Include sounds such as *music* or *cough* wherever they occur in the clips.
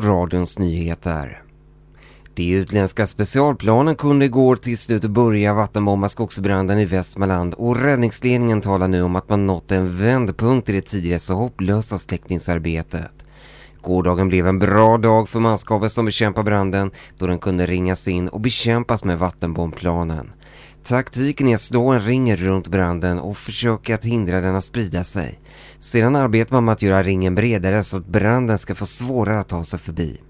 från radions nyheter. De utländska specialplanen kunde igår till slut börja vattenbomba skogsbranden i Västmanland och räddningsledningen talar nu om att man nått en vändpunkt i det tidigare så hopplösa släckningsarbetet. Gårdagen blev en bra dag för manskapet som bekämpar branden då den kunde ringas in och bekämpas med vattenbombplanen. Taktiken är att slå en ring runt branden och försöka att hindra den att sprida sig. Sedan arbetar man med att göra ringen bredare så att branden ska få svårare att ta sig förbi.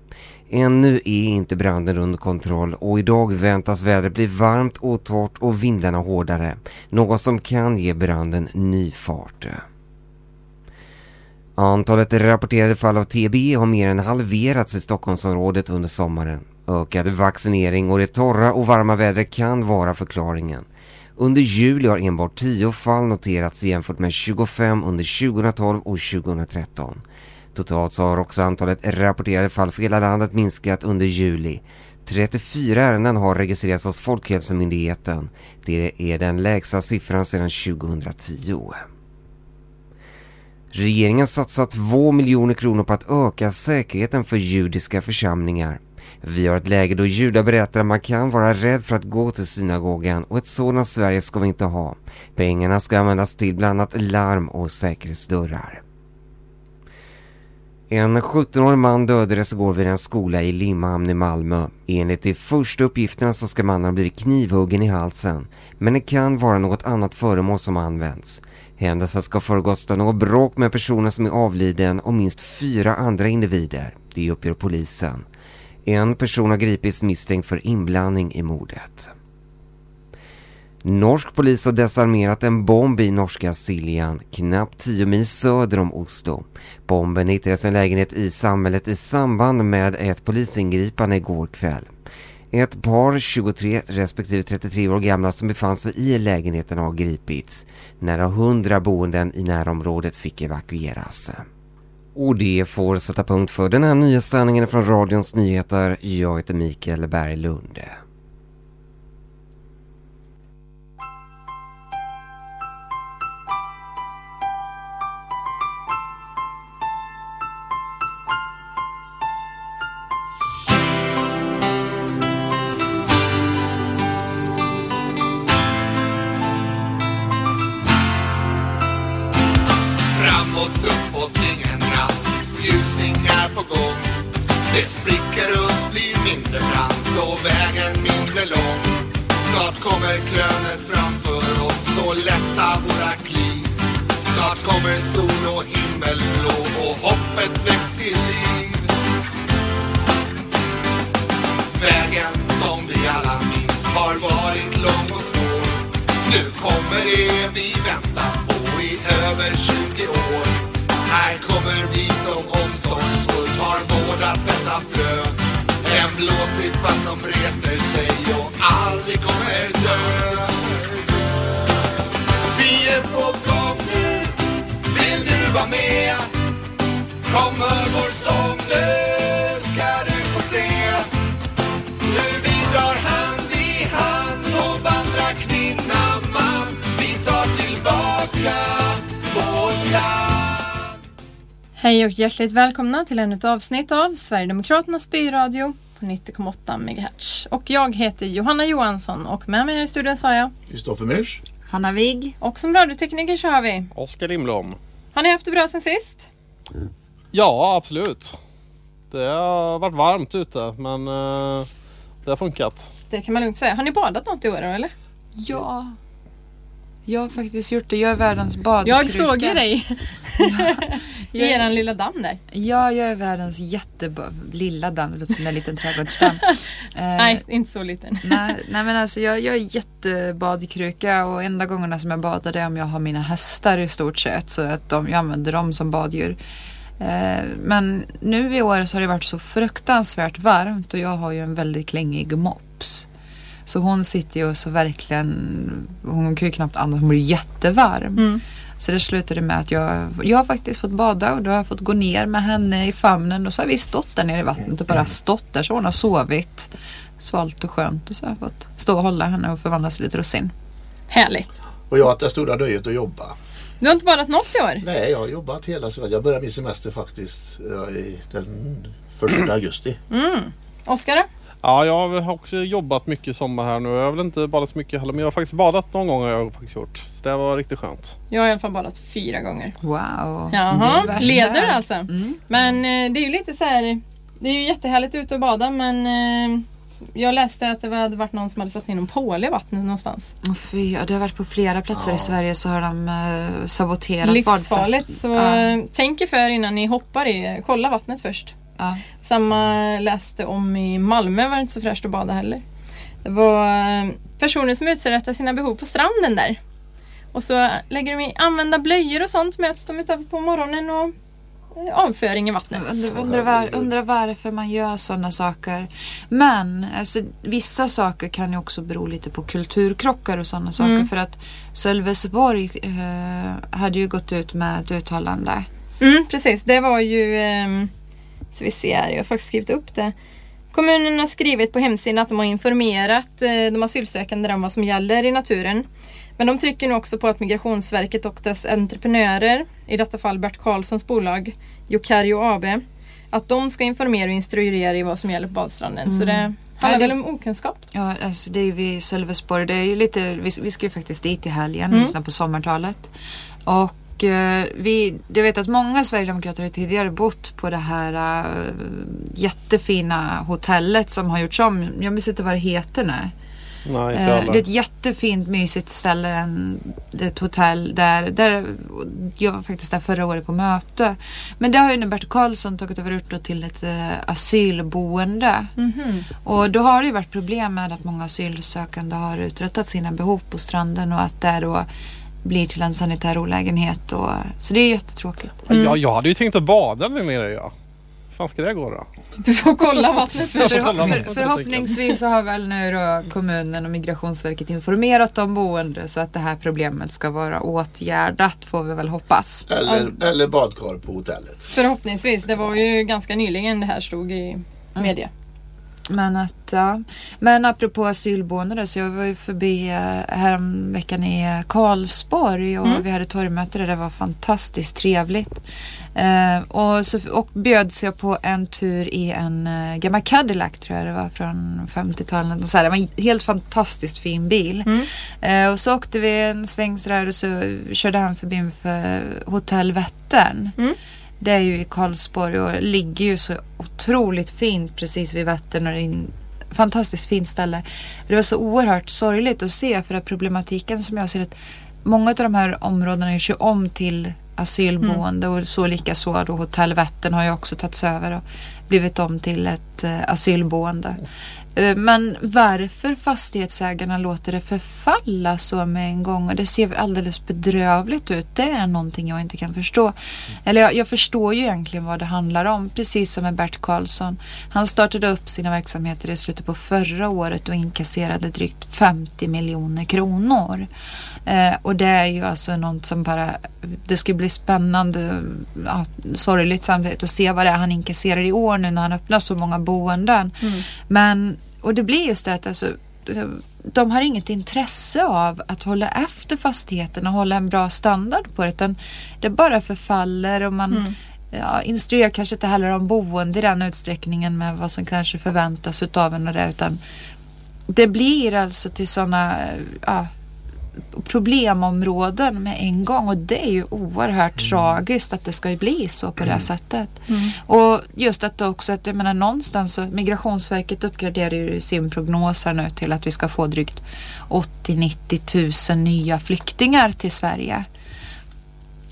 Ännu är inte branden under kontroll och idag väntas vädret bli varmt och torrt och vindarna hårdare. Något som kan ge branden ny fart. Antalet rapporterade fall av TB har mer än halverats i Stockholmsområdet under sommaren. Ökad vaccinering och det torra och varma vädret kan vara förklaringen. Under juli har enbart 10 fall noterats jämfört med 25 under 2012 och 2013. Totalt så har också antalet rapporterade fall för hela landet minskat under juli. 34 ärenden har registrerats hos Folkhälsomyndigheten. Det är den lägsta siffran sedan 2010. Regeringen satsar 2 miljoner kronor på att öka säkerheten för judiska församlingar. Vi har ett läge då judar berättar att man kan vara rädd för att gå till synagogan och ett sådant Sverige ska vi inte ha. Pengarna ska användas till bland annat larm och säkerhetsdörrar. En 17-årig man dödades igår vid en skola i Limhamn i Malmö. Enligt de första uppgifterna så ska mannen ha blivit knivhuggen i halsen. Men det kan vara något annat föremål som använts. Händelsen ska föregås av något bråk med personen som är avliden och minst fyra andra individer. Det uppger polisen. En person har gripits misstänkt för inblandning i mordet. Norsk polis har desarmerat en bomb i norska Siljan, knappt 10 mil söder om Oslo. Bomben hittades i en lägenhet i samhället i samband med ett polisingripande igår kväll. Ett par 23 respektive 33 år gamla som befann sig i lägenheten har gripits. Nära 100 boenden i närområdet fick evakueras. Och det får sätta punkt för den här nyhetssändningen från Radions Nyheter. Jag heter Mikael Berglund. Hjärtligt välkomna till ännu ett avsnitt av Sverigedemokraternas byradio på 90,8 MHz. Och jag heter Johanna Johansson och med mig här i studion så har jag Kristoffer Myrs. Hanna Wigg. och som radiotekniker så har vi. Oskar Lindblom. Har ni haft det bra sen sist? Ja, absolut. Det har varit varmt ute men eh, det har funkat. Det kan man lugnt säga. Har ni badat något i år eller? Ja. Jag har faktiskt gjort det. Jag är världens badkruka. Jag såg ju dig *laughs* i Jag- eran lilla damm där. Ja, jag är världens jätteba... Lilla damm. Det låter som en liten trädgårdsdamm. *laughs* Eh, Nej, inte så liten. *laughs* nej, nej men alltså jag, jag är jättebadkruka och enda gångerna som jag badar är om jag har mina hästar i stort sett. Så att de, jag använder dem som baddjur. Eh, men nu i år så har det varit så fruktansvärt varmt och jag har ju en väldigt klängig mops. Så hon sitter ju och så verkligen, hon kan ju knappt andas, hon blir jättevarm. Mm. Så det slutade med att jag, jag har faktiskt fått bada och då har jag fått gå ner med henne i famnen och så har vi stått där nere i vattnet och bara stått där så hon har sovit. Svalt och skönt och så har jag fått stå och hålla henne och förvandlas till ett russin. Härligt. Och jag har haft det stora nöjet att jobba. Du har inte badat något i år? Nej, jag har jobbat hela semestern. Jag började min semester faktiskt den Första *clears throat* augusti. Oskar då? Ja, jag har också jobbat mycket i sommar här nu. Jag har väl inte badat så mycket heller men jag har faktiskt badat någon gång har jag faktiskt gjort. Så det var riktigt skönt. Jag har i alla fall badat fyra gånger. Wow. Jaha, leder alltså. Mm. Men eh, det är ju lite så här. Det är ju jättehärligt ute och bada men eh, jag läste att det hade varit någon som hade satt in en påle i vattnet någonstans. Åh, fy, ja, det har varit på flera platser i Sverige så har de eh, saboterat Livsfarligt. badplats. Så Ja. tänk er för innan ni hoppar i. Kolla vattnet först. Ja. Samma läste om i Malmö var det inte så fräscht att bada heller. Det var eh, personer som uträttar sina behov på stranden där. Och så lägger de i använda blöjor och sånt möts de utav på morgonen och eh, avföring i vattnet. Undrar, undrar, var, undrar varför man gör sådana saker. Men alltså, vissa saker kan ju också bero lite på kulturkrockar och sådana saker. Mm. För att Sölvesborg eh, hade ju gått ut med ett uttalande. Mm, precis, det var ju... ehm, vi ser, jag har faktiskt skrivit upp det. Kommunen har skrivit på hemsidan att de har informerat eh, de asylsökande om vad som gäller i naturen. Men de trycker nu också på att Migrationsverket och dess entreprenörer, i detta fall Bert Karlssons bolag Jokario AB, att de ska informera och instruera i vad som gäller på badstranden. Så det handlar Ja, det- väl om okunskap. Ja, alltså det är vid Sölvesborg. Det är ju lite, vi, vi ska ju faktiskt dit i helgen och Mm. lyssna på sommartalet. Och eh, vi, jag vet att många sverigedemokrater har tidigare bott på det här eh, jättefina hotellet som har gjorts om. Jag minns inte vad det heter nu. Nej, inte Eh, det är ett jättefint mysigt ställe. En, är ett hotell där, där jag var faktiskt där förra året på möte. Men det har ju nu Bert Karlsson tagit över ut till ett eh, asylboende. Mhm. Och då har det ju varit problem med att många asylsökande har uträttat sina behov på stranden och att det då blir till en sanitär olägenhet. Och, så det är jättetråkigt. Ja, jag hade ju tänkt att bada nu nere ja. Hur fan ska det gå då? Du får kolla *laughs* vattnet. Jag För, vattnet, förhoppningsvis så har väl nu då kommunen och Migrationsverket informerat de boende så att det här problemet ska vara åtgärdat får vi väl hoppas. Eller, eller badkar på hotellet. Förhoppningsvis. Det var ju ganska nyligen det här stod i media. Men att ja. Men apropå asylboende så jag var ju förbi eh, häromveckan i Karlsborg och Mm. vi hade torgmöte där det var fantastiskt trevligt. Eh, och, så, och bjöds jag på en tur i en eh, gammal Cadillac tror jag det var från 50-talet. och Så här, det var en helt fantastiskt fin bil. Mm. Eh, och så åkte vi en sväng sådär och så körde han förbi för Hotell Vättern. Mm. Det är ju i Karlsborg och ligger ju så otroligt fint precis vid Vättern och det är en fantastiskt fint ställe. Det var så oerhört sorgligt att se för att problematiken som jag ser att många av de här områdena görs ju om till asylboende och så lika så då Hotell Vättern har ju också tagits över och blivit om till ett eh, asylboende. Eh, men varför fastighetsägarna låter det förfalla så med en gång och det ser alldeles bedrövligt ut. Det är någonting jag inte kan förstå. Eller jag, jag förstår ju egentligen vad det handlar om. Precis som med Bert Karlsson. Han startade upp sina verksamheter i slutet på förra året och inkasserade drygt 50 miljoner kronor. Eh, och det är ju alltså något som bara, det ska bli spännande, ja, sorgligt samtidigt att se vad det är han inkasserar i år nu när han öppnar så många boenden. Mm. Men, och det blir just det att alltså, de har inget intresse av att hålla efter fastigheten och hålla en bra standard på det. Utan det bara förfaller och man Mm. ja, instruerar kanske inte heller om boende i den utsträckningen med vad som kanske förväntas utav en och det. Utan det blir alltså till sådana ja, problemområden med en gång och det är ju oerhört tragiskt att det ska bli så på det här sättet. Mm. Och just att det också att jag menar någonstans så Migrationsverket uppgraderar ju sin prognos här nu till att vi ska få drygt 80-90 tusen nya flyktingar till Sverige.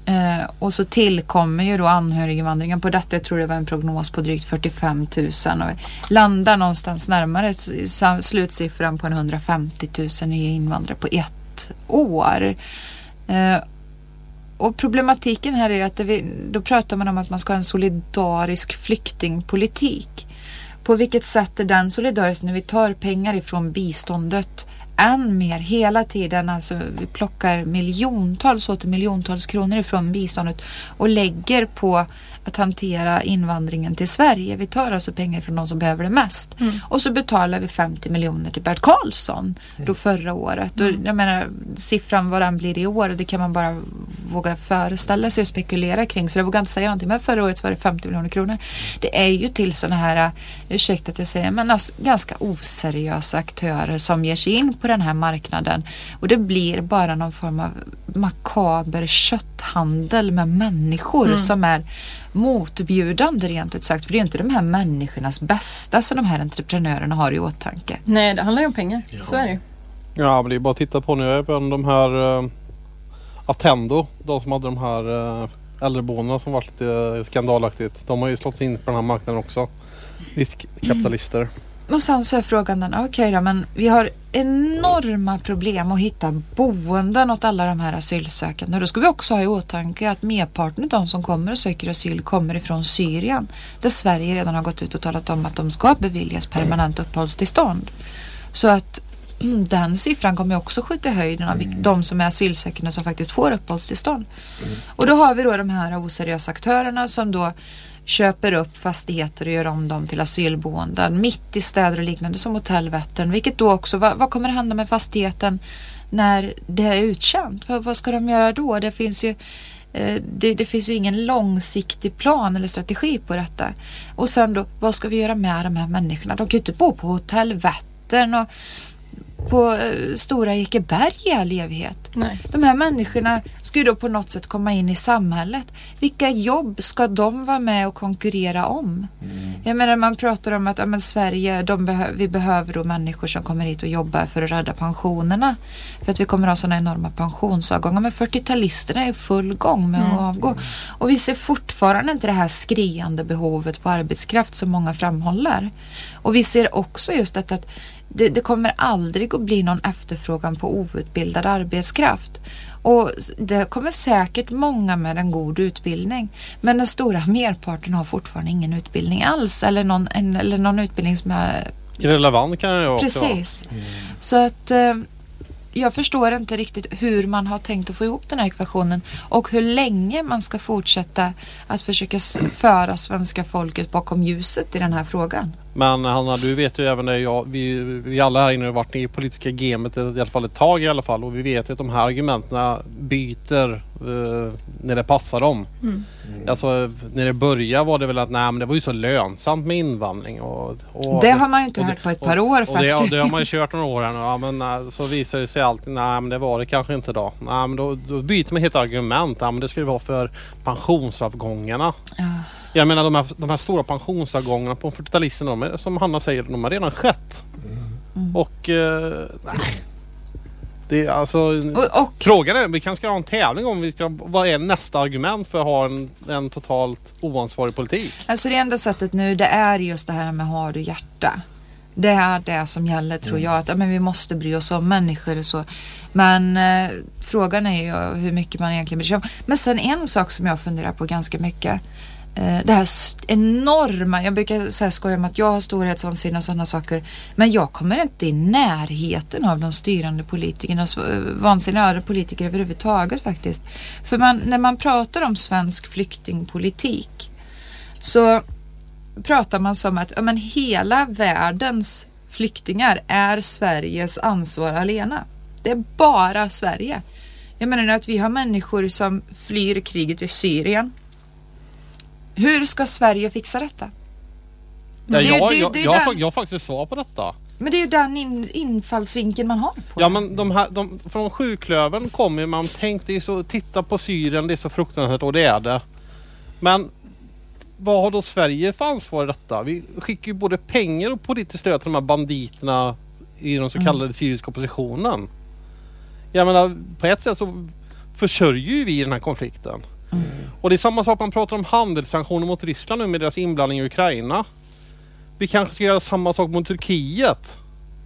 Eh, och så tillkommer ju då anhöriginvandringen på detta. Jag tror det var en prognos på drygt 45 000 och vi landar någonstans närmare slutsiffran på en 150 000 nya invandrare på ett år. Eh, och problematiken här är ju att det vi, då pratar man om att man ska ha en solidarisk flyktingpolitik. På vilket sätt är den solidarisk när vi tar pengar ifrån biståndet än mer hela tiden. Alltså vi plockar miljontals och åter miljontals kronor ifrån biståndet och lägger på att hantera invandringen till Sverige. Vi tar alltså pengar från de som behöver det mest. Och så betalar vi 50 miljoner till Bert Karlsson då förra året. Och jag menar siffran vad den blir i år det kan man bara våga föreställa sig och spekulera kring. Så jag vågar inte säga någonting. Men förra året var det 50 miljoner kronor. Det är ju till sådana här, ursäkta att jag säger, men alltså, ganska oseriösa aktörer som ger sig in på den här marknaden. Och det blir bara någon form av makaber kötthandel med människor som är motbjudande rent ut sagt. För det är inte de här människornas bästa som de här entreprenörerna har i åtanke. Nej, det handlar ju om pengar. Så är det. Ja men det är bara att titta på nu. Även de här uh, Attendo. De som hade de här uh, äldreboendena som varit lite skandalaktigt. De har ju slått sig in på den här marknaden också. Riskkapitalister. Och sen så är frågan den, okej då, men vi har enorma problem att hitta boenden åt alla de här asylsökande. Då ska vi också ha i åtanke att merparten av de som kommer och söker asyl kommer ifrån Syrien. Där Sverige redan har gått ut och talat om att de ska beviljas permanent uppehållstillstånd. Så att mm, *clears throat* den siffran kommer också skjuta i höjden av vilk- de som är asylsökande som faktiskt får uppehållstillstånd. Och då har vi då de här oseriösa aktörerna som då köper upp fastigheter och gör om dem till asylboenden mitt i städer och liknande som Hotell Vättern. Vilket då också, vad, vad kommer hända med fastigheten när det är utkänt? Vad, vad ska de göra då? Det finns ju eh, det, det finns ju ingen långsiktig plan eller strategi på detta. Och sen då, vad ska vi göra med de här människorna? De kan ju inte bo på Hotell Vättern och på eh, Stora Ekeberg i all evighet. Nej. De här människorna ska ju då på något sätt komma in i samhället. Vilka jobb ska de vara med och konkurrera om? Jag menar man pratar om att ja, men Sverige, de behö- vi behöver då människor som kommer hit och jobbar för att rädda pensionerna. För att vi kommer ha sådana enorma pensionsavgångar. Men 40-talisterna är i full gång med att avgå. Och vi ser fortfarande inte det här skriande behovet på arbetskraft som många framhåller. Och vi ser också just detta att det, det kommer aldrig att bli någon efterfrågan på outbildad arbetskraft. Och det kommer säkert många med en god utbildning. Men den stora *laughs* merparten har fortfarande ingen utbildning alls. Eller någon, en, eller någon utbildning som är Irrelevant kan ju också. Precis. Så att eh, jag förstår inte riktigt hur man har tänkt att få ihop den här ekvationen och hur länge man ska fortsätta att försöka föra svenska folket bakom ljuset i den här frågan. Men Hanna, du vet ju även det jag, vi, vi alla här inne har varit i politiska gamet i alla fall ett tag i alla fall och vi vet ju att de här argumenten byter eh, när det passar dem. Alltså när det började var det väl att nej men det var ju så lönsamt med invandring. Och, och Det har man ju inte och hört på ett och- par år och det, faktiskt. det har man ju kört några år här nu. Ja, men eh, så visar det sig alltid, nej men det var det kanske inte då. Nej men då, då byter man helt argument. Ja, men det skulle vara för pensionsavgångarna. Ja. Jag menar de här, de här stora pensionsavgångarna på 40-talisterna, de är, som Hanna säger, de har redan skett. Mm. Och eh, nej. Det är alltså... Och, och Frågan är, vi kanske ska ha en tävling om vi ska, vad är nästa argument för att ha en, en totalt oansvarig politik? alltså det enda sättet nu det är just det här med har du hjärta. Det är det som gäller tror jag. Att ja, men vi måste bry oss om människor och så. Men eh, frågan är ju hur mycket man egentligen bryr sig om. Men sen en sak som jag funderar på ganska mycket. Eh, det här enorma, jag brukar säga skoja om att jag har storhetsvansinne och sådana saker. Men jag kommer inte i närheten av de styrande politikernas eh, vansinniga vansinne, eller politiker överhuvudtaget faktiskt. För man, när man pratar om svensk flyktingpolitik så pratar man som att ja, men hela världens flyktingar är Sveriges ansvar alena. Det är bara Sverige. Jag menar att vi har människor som flyr kriget i Syrien. Hur ska Sverige fixa detta? Ja, Det jag, det jag, det jag, fa- jag har faktiskt svar på detta. Men det är ju den in, infallsvinkeln man har på Ja men de här, de, från sjuklöven kommer man tänkt det är så, titta på Syrien, det är så fruktansvärt och det är det. Men vad har då Sverige för ansvar i detta? Vi skickar ju både pengar och politiskt stöd till de här banditerna i den så kallade syriska oppositionen. Jag menar på ett sätt så försörjer ju vi den här konflikten. Och det är samma sak man pratar om handelssanktioner mot Ryssland nu med deras inblandning i Ukraina. Vi kanske ska göra samma sak mot Turkiet.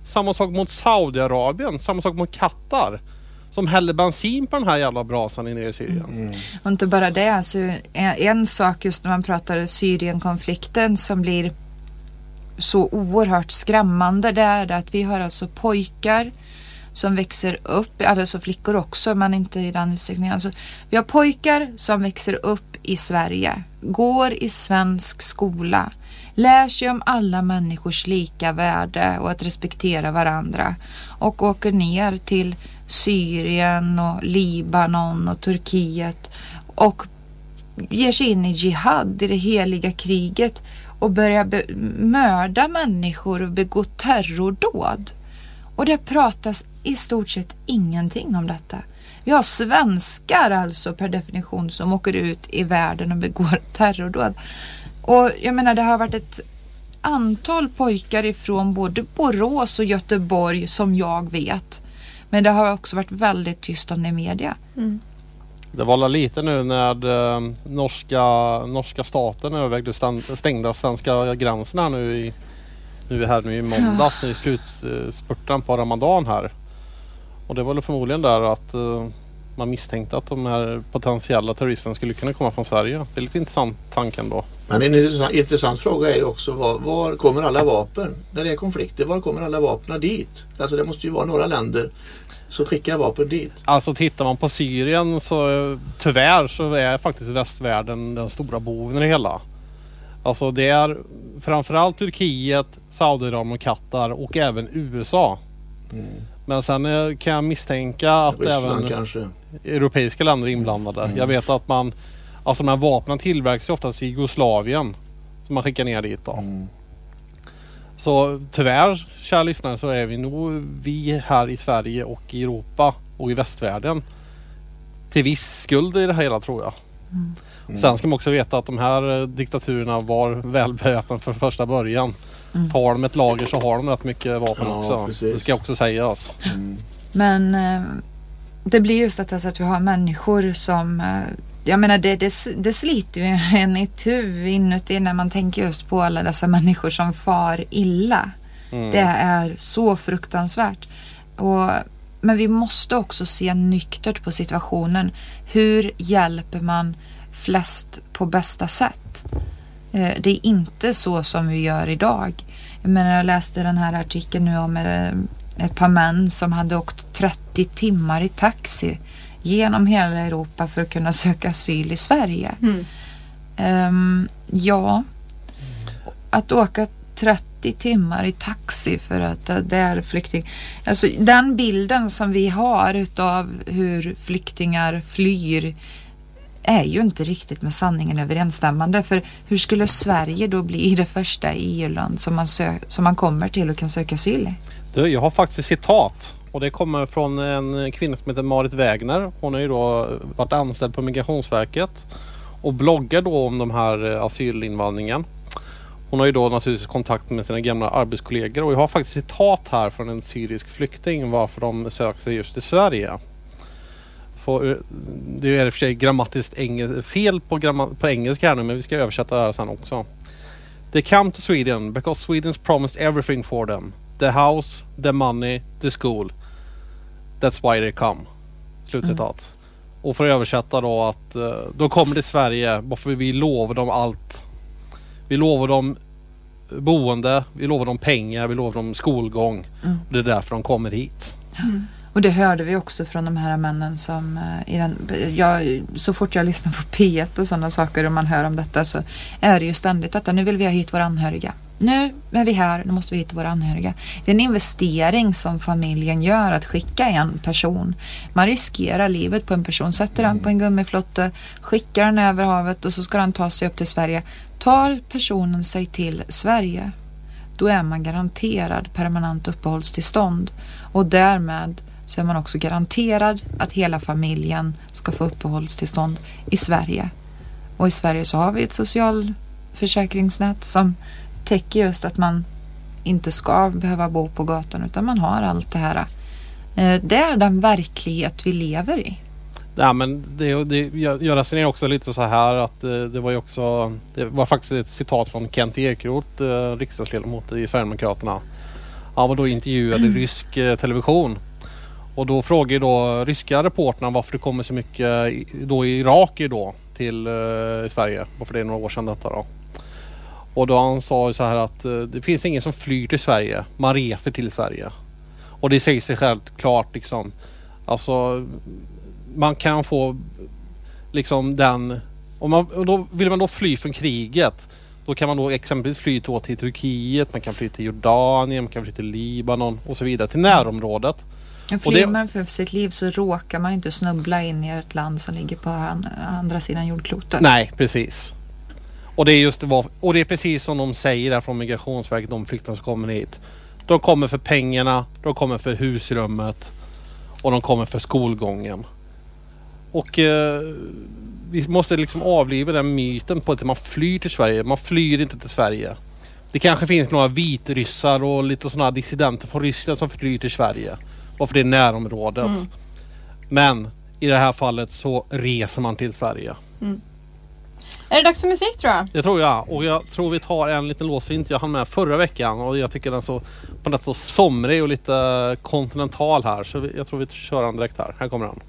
Samma sak mot Saudiarabien, samma sak mot Qatar. Som häller bensin på den här jävla brasan inne i Syrien. Och inte bara det, alltså, en, en sak just när man pratar Syrienkonflikten som blir så oerhört skrämmande det är att vi har alltså pojkar som växer upp, alltså flickor också men inte i den utsträckningen. Alltså, vi har pojkar som växer upp i Sverige, går i svensk skola, lär sig om alla människors lika värde och att respektera varandra och åker ner till Syrien och Libanon och Turkiet och ger sig in i jihad, i det heliga kriget och börjar be- mörda människor och begå terrordåd. Och det pratas i stort sett ingenting om detta. Vi har svenskar alltså per definition som åker ut i världen och begår *laughs* terrordåd. Och jag menar det har varit ett antal pojkar ifrån både Borås och Göteborg som jag vet. Men det har också varit väldigt tyst om det i media. Det var lite nu när eh, norska, norska staten övervägde stängda svenska gränsen här nu i, nu här nu i måndags i slutspurten på Ramadan här. Och det var väl förmodligen där att eh, man misstänkte att de här potentiella terroristerna skulle kunna komma från Sverige. Det är lite intressant tanken då. Men en intressant, intressant fråga är ju också var, var kommer alla vapen? När det är konflikter, var kommer alla vapnen dit? Alltså det måste ju vara några länder som skickar vapen dit. Alltså tittar man på Syrien så eh, tyvärr så är faktiskt västvärlden den stora boven i det hela. Alltså det är framförallt Turkiet, Saudiarabien och Qatar och även USA. Men sen eh, kan jag misstänka att Ryssland även kanske. europeiska länder är inblandade. Jag vet att man, alltså de här vapnen tillverkas ju oftast i Jugoslavien. Som man skickar ner dit då. Mm. Så tyvärr, kära lyssnare, så är vi nog vi här i Sverige och i Europa och i västvärlden till viss skuld i det hela tror jag. Sen ska man också veta att de här eh, diktaturerna var välbeväpnade från första början. Tar de ett lager så har de rätt mycket vapen Ja, också. precis. Det ska också sägas. Men eh, det blir just detta så att vi har människor som eh, jag menar det, det, det sliter ju *laughs* en i tu inuti när man tänker just på alla dessa människor som far illa. Mm. Det är så fruktansvärt. Och, men vi måste också se nyktert på situationen. Hur hjälper man flest på bästa sätt? Eh, Det är inte så som vi gör idag. Jag menar, jag läste den här artikeln nu om eh, ett par män som hade åkt 30 timmar i taxi genom hela Europa för att kunna söka asyl i Sverige. Mm. Ehm, ja, att åka 30 timmar i taxi för att eh, det är flykting. Alltså den bilden som vi har utav hur flyktingar flyr är ju inte riktigt med sanningen överensstämmande. För hur skulle Sverige då bli det första EU-land som man, som man kommer till och kan söka asyl i? Du, jag har faktiskt citat. Och det kommer från en kvinna som heter Marit Wägner. Hon har ju då varit anställd på Migrationsverket. Och bloggar då om de här eh, asylinvandringen. Hon har ju då naturligtvis kontakt med sina gamla arbetskollegor. Och jag har faktiskt citat här från en syrisk flykting varför de söker sig just till Sverige. För, eh, det är i och för sig grammatiskt engel- fel på, gramma- på engelska här nu men vi ska översätta det här sen också. They come to Sweden because Sweden's promised everything for them. The house, the money, the school. That's why they come. Slutcitat. Och för att översätta då att eh, de kommer till Sverige bara för vi lovar dem allt. Vi lovar dem boende, vi lovar dem pengar, vi lovar dem skolgång. Mm. Och det är därför de kommer hit. Och det hörde vi också från de här männen som eh, i den, jag, så fort jag lyssnar på P1 och sådana saker och man hör om detta så är det ju ständigt detta. Nu vill vi ha hit våra anhöriga. Nu är vi här, nu måste vi hit våra anhöriga. Det är en investering som familjen gör att skicka en person. Man riskerar livet på en person, sätter den på en gummiflotte, skickar den över havet och så ska den ta sig upp till Sverige. Tar personen sig till Sverige då är man garanterad permanent uppehållstillstånd och därmed så är man också garanterad att hela familjen ska få uppehållstillstånd i Sverige. Och i Sverige så har vi ett socialförsäkringsnät som täcker just att man inte ska behöva bo på gatan utan man har allt det här. Eh, Det är den verklighet vi lever i. Ja men det, det, jag, resonerar också lite så här att eh, det var ju också Det var faktiskt ett citat från Kent Ekeroth, eh, riksdagsledamot i Sverigedemokraterna. Han var då intervjuad i *clears throat* rysk television. Och då frågade ju då ryska reportrarna varför det kommer så mycket i- då irakier då till eh, Sverige. Varför det är några år sedan detta då. Och då han sa ju så här att eh, det finns ingen som flyr till Sverige. Man reser till Sverige. Och det säger sig självt klart liksom. Alltså man kan få liksom den om man, och då vill man då fly från kriget då kan man då exempelvis fly till Turkiet, man kan fly till Jordanien, man kan fly till Libanon och så vidare till närområdet. Flyr man för sitt liv så råkar man inte snubbla in i ett land som ligger på an- andra sidan jordklotet. Nej, precis. Och det är just var- och det är precis som de säger där från Migrationsverket, de flyktingar som kommer hit. De kommer för pengarna, de kommer för husrummet och de kommer för skolgången. Och eh, vi måste liksom avliva den myten på att man flyr till Sverige. Man flyr inte till Sverige. Det kanske finns några vitryssar och lite sådana dissidenter från Ryssland som flyr till Sverige. Varför det är närområdet. Mm. Men i det här fallet så reser man till Sverige. Är det dags för musik tror jag? Det tror jag. Och jag tror vi tar en liten inte jag hann med förra veckan. Och jag tycker den så på något så somrig och lite kontinental här. Så jag tror vi kör den direkt här. Här kommer den.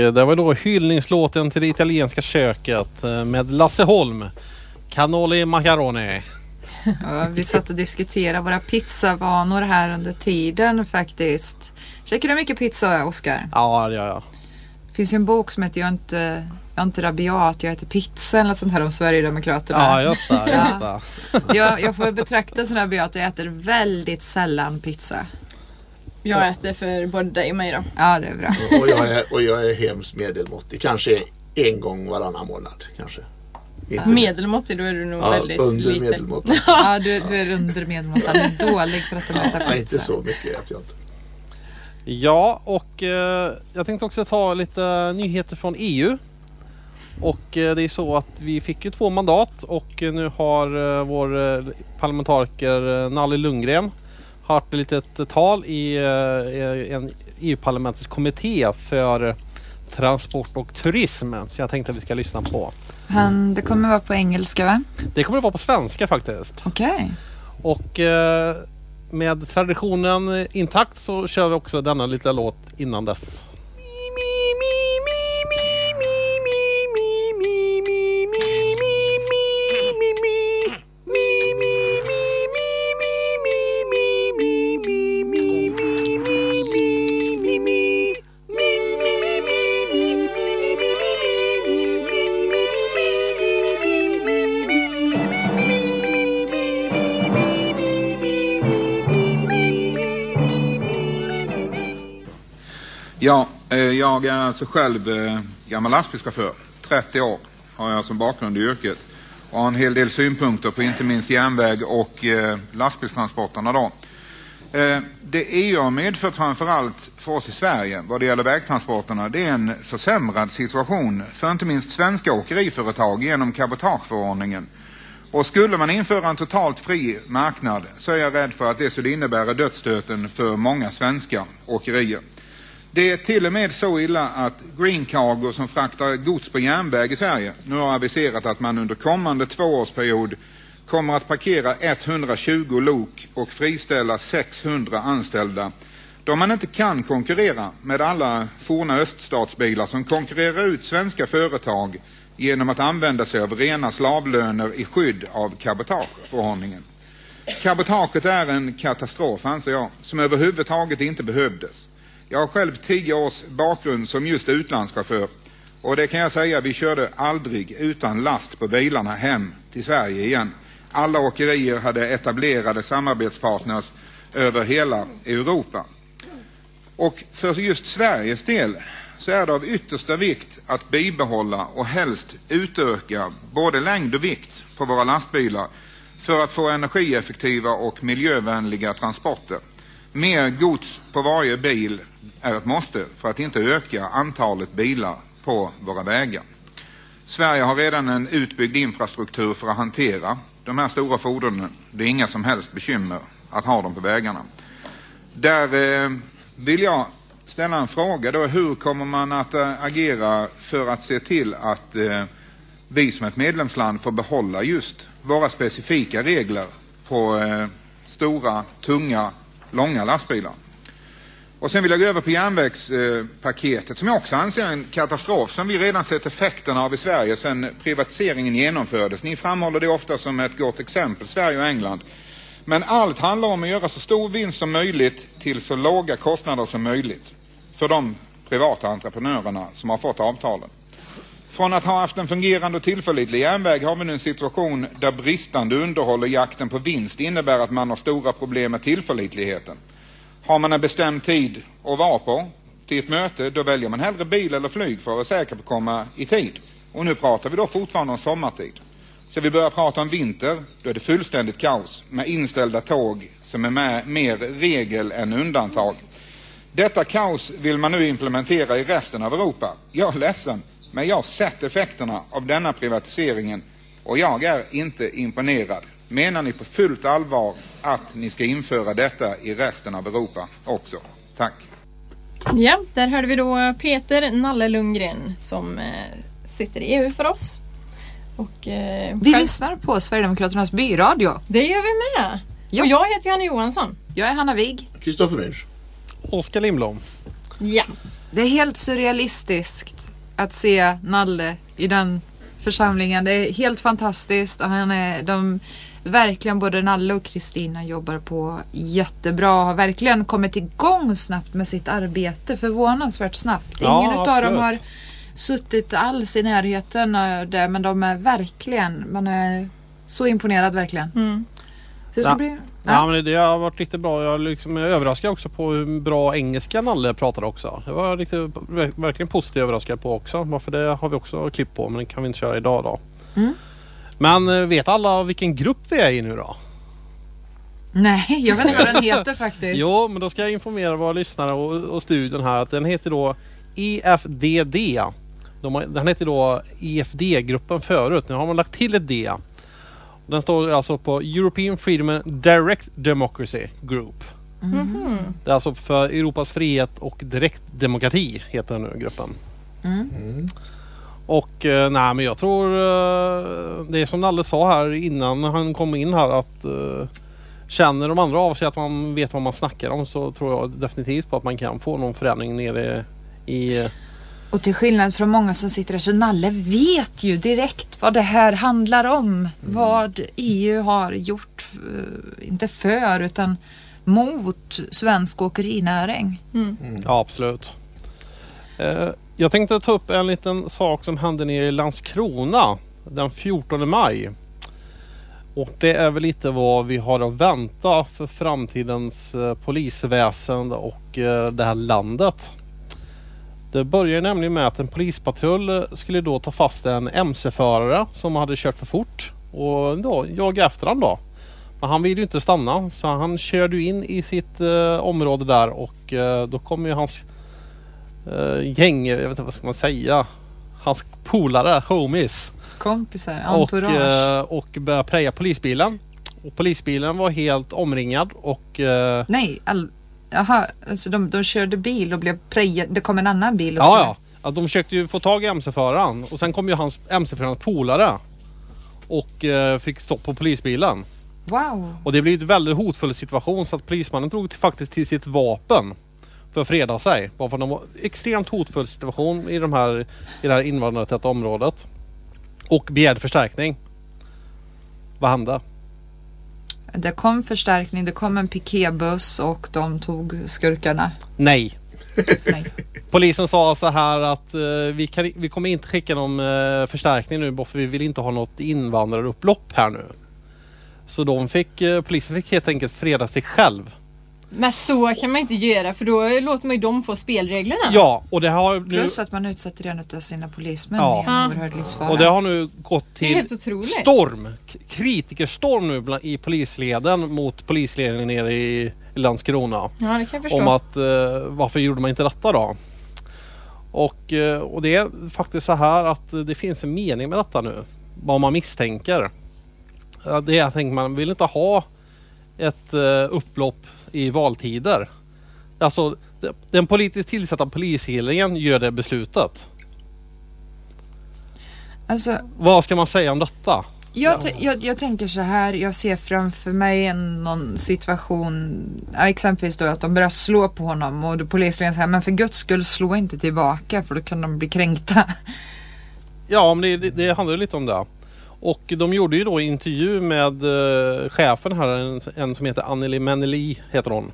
Det var då hyllningslåten till det italienska köket eh, med Lasse Holm. Cannoli macaroni. *laughs* Ja, vi satt och diskuterade våra pizzavanor här under tiden faktiskt. Käkar du mycket pizza Oskar? Ja, det gör jag. Det finns ju en bok som heter Jag är inte, jag är inte rabiat, jag äter pizza eller sånt här om Sverigedemokraterna. Ja, just det. Just det. jag, jag får betrakta som rabiat och jag äter väldigt sällan pizza. Jag äter för både dig och mig då. Ja, det är bra. Och jag är, och jag är hemskt medelmåttig. Kanske en gång varannan månad. Kanske. Inte Medelmåttig, då är du nog ja, väldigt under liten. medelmåttig. *laughs* Ja, du, du är under medelmåttan. Dålig på att äta Nej, inte pizza. så mycket äter jag inte. Ja, och eh, jag tänkte också ta lite nyheter från EU. Och eh, det är så att vi fick ju två mandat och nu har eh, vår eh, parlamentariker Nalle Lundgren hållit ett litet tal i eh, en EU-parlamentets kommitté för transport och turism. Så jag tänkte att vi ska lyssna på. Han, det kommer vara på engelska va? Det kommer vara på svenska faktiskt. Okej. Och eh, med traditionen intakt så kör vi också denna lilla låt innan dess. Ja, eh, jag är alltså själv eh, gammal lastbilschaufför. 30 år har jag som bakgrund i yrket. Och har en hel del synpunkter på inte minst järnväg och eh, lastbilstransporterna då. Det EU har medfört framförallt för oss i Sverige vad det gäller vägtransporterna det är en försämrad situation för inte minst svenska åkeriföretag genom cabotageförordningen. Och skulle man införa en totalt fri marknad så är jag rädd för att det skulle innebära dödsstöten för många svenska åkerier. Det är till och med så illa att Green Cargo som fraktar gods på järnväg i Sverige nu har aviserat att man under kommande tvåårsperiod kommer att parkera 120 lok och friställa 600 anställda då man inte kan konkurrera med alla forna öststatsbilar som konkurrerar ut svenska företag genom att använda sig av rena slavlöner i skydd av cabotageförordningen. Cabotaget är en katastrof anser jag, som överhuvudtaget inte behövdes. Jag har själv tio års bakgrund som just utlandschaufför och det kan jag säga, vi körde aldrig utan last på bilarna hem till Sverige igen. Alla åkerier hade etablerade samarbetspartners över hela Europa. Och för just Sveriges del så är det av yttersta vikt att bibehålla och helst utöka både längd och vikt på våra lastbilar för att få energieffektiva och miljövänliga transporter. Mer gods på varje bil är ett måste för att inte öka antalet bilar på våra vägar. Sverige har redan en utbyggd infrastruktur för att hantera de här stora fordonen. Det är inga som helst bekymmer att ha dem på vägarna. Där eh, vill jag ställa en fråga då. Hur kommer man att eh, agera för att se till att eh, vi som ett medlemsland får behålla just våra specifika regler på eh, stora, tunga, långa lastbilar? Och sen vill jag gå över på järnvägspaketet som jag också anser är en katastrof som vi redan sett effekterna av i Sverige sedan privatiseringen genomfördes. Ni framhåller det ofta som ett gott exempel, Sverige och England. Men allt handlar om att göra så stor vinst som möjligt till så låga kostnader som möjligt för de privata entreprenörerna som har fått avtalen. Från att ha haft en fungerande och tillförlitlig järnväg har vi nu en situation där bristande underhåll och jakten på vinst innebär att man har stora problem med tillförlitligheten. Har man en bestämd tid att vara på till ett möte, då väljer man hellre bil eller flyg för att vara säker på att komma i tid. Och nu pratar vi då fortfarande om sommartid. Så vi börjar prata om vinter, då är det fullständigt kaos med inställda tåg som är med, mer regel än undantag. Detta kaos vill man nu implementera i resten av Europa. Jag är ledsen, men jag har sett effekterna av denna privatiseringen och jag är inte imponerad. Menar ni på fullt allvar att ni ska införa detta i resten av Europa också? Tack. Ja, där hörde vi då Peter Nalle Lundgren som eh, sitter i EU för oss. Och, eh, Vi själv- lyssnar på Sverigedemokraternas byradio. Det gör vi med! Ja. Och jag heter Johanna Johansson. Jag är Hanna Wigg. Kristoffer Münch. Oskar Lindblom. Ja. Det är helt surrealistiskt att se Nalle i den församlingen. Det är helt fantastiskt och han är, de verkligen både Nalle och Kristina jobbar på jättebra och har verkligen kommit igång snabbt med sitt arbete. Förvånansvärt snabbt. Ja, Ingen utav dem absolut. har suttit alls i närheten av det men de är verkligen, man är så imponerad verkligen. Mm. Så det ska Ja. bli, Ja. men det har varit riktigt bra. Jag liksom överraskad också på hur bra engelska Nalle pratade också. Det var riktigt, ver- verkligen positivt överraskad på också. Varför det har vi också klipp på men det kan vi inte köra idag då. Mm. Men eh, vet alla vilken grupp vi är i nu då? Nej, jag vet inte vad den heter faktiskt. *laughs* Jo, men då ska jag informera våra lyssnare och, och studion här att den heter då EFDD. De har, den hette då EFD-gruppen förut. Nu har man lagt till ett D. Den står alltså på European Freedom Direct Democracy Group. Mhm. Det är alltså för Europas frihet och direktdemokrati heter den nu gruppen. Mm. Och eh, nej men jag tror eh, det är som Nalle sa här innan han kom in här att eh, Känner de andra av sig att man vet vad man snackar om så tror jag definitivt på att man kan få någon förändring nere i... Och till skillnad från många som sitter där så Nalle vet ju direkt vad det här handlar om. Vad EU har gjort, eh, inte för utan mot svensk åkerinäring. Mm. Ja absolut. Eh, jag tänkte ta upp en liten sak som hände nere i Landskrona den 14 maj. Och det är väl lite vad vi har att vänta för framtidens eh, polisväsende och eh, det här landet. Det börjar nämligen med att en polispatrull eh, skulle då ta fast en MC-förare som hade kört för fort och då jaga efter honom då. Men han ville ju inte stanna så han körde in i sitt eh, område där och eh, då kom ju hans eh, gäng, jag vet inte vad ska man säga, hans polare, homies Kompisar, och, entourage. eh, och började preja polisbilen. Och polisbilen var helt omringad och eh, Nej, all... Jaha, alltså de, de körde bil och blev prejade. Det kom en annan bil och ja, skulle... ja. Att de försökte ju få tag i MC-föraren och sen kom ju hans MC-förarens polare och eh, fick stopp på polisbilen. Wow. Och det blev en väldigt hotfull situation så att polismannen drog till, faktiskt till sitt vapen för att freda sig. Bara för att det var extremt hotfull situation i, de här, i det här invandrartäta området. Och begärde förstärkning. Vad hände? Det kom förstärkning, det kom en piketbuss och de tog skurkarna. Nej. Nej. *laughs* Polisen sa så här att eh, vi, kan, vi kommer inte skicka någon eh, förstärkning nu bara för vi vill inte ha något invandrarupplopp här nu. Så de fick, eh, polisen fick helt enkelt freda sig själv. Men så kan man inte göra för då låter man ju dem få spelreglerna. Ja, och det har nu, Plus att man utsätter en av sina polismän Ja. i en Ja. oerhörd livsfara. och det har nu gått till storm, kritikerstorm nu bland, i polisleden mot polisledningen nere i, Landskrona. Ja det kan jag förstå. Om att eh, varför gjorde man inte detta då? Och, eh, och det är faktiskt så här att det finns en mening med detta nu. Vad man misstänker. Det är tänker man vill inte ha ett eh, upplopp i valtider. Alltså de- den politiskt tillsatta polisledningen gör det beslutet. Alltså, Vad ska man säga om detta? jag, jag, jag tänker så här, jag ser framför mig en, någon situation, exempelvis då att de börjar slå på honom och polisledningen säger men för guds skull slå inte tillbaka för då kan de bli kränkta. Ja, men det, det, det handlar lite om det. Och de gjorde ju då en intervju med eh, chefen här, en, en som heter Anneli Meneli heter hon.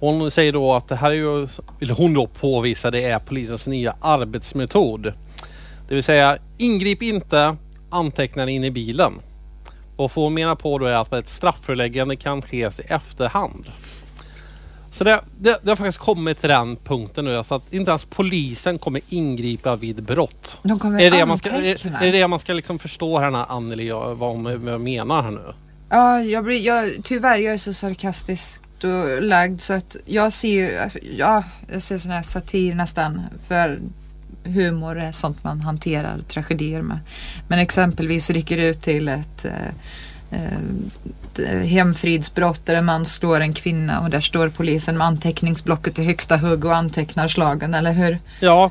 Hon säger då att det här är ju, vill hon då påvisa, det är polisens nya arbetsmetod. Det vill säga ingrip inte, anteckna in i bilen. Och vad hon menar på då är att ett strafföreläggande kan ske i efterhand. Så det, det, det har faktiskt kommit till den punkten nu, alltså att inte ens polisen kommer ingripa vid brott. De kommer Är det man ska, är, är det man ska liksom förstå här när Anneli och vad hon menar här nu? Ja, jag blir, jag, tyvärr jag är så sarkastiskt och lagd så att jag ser ju, ja, jag ser sån här satir nästan för humor är sånt man hanterar tragedier med. Men exempelvis rycker ut till ett eh, hemfridsbrott där en man slår en kvinna och där står polisen med anteckningsblocket i högsta hugg och antecknar slagen, eller hur? Ja,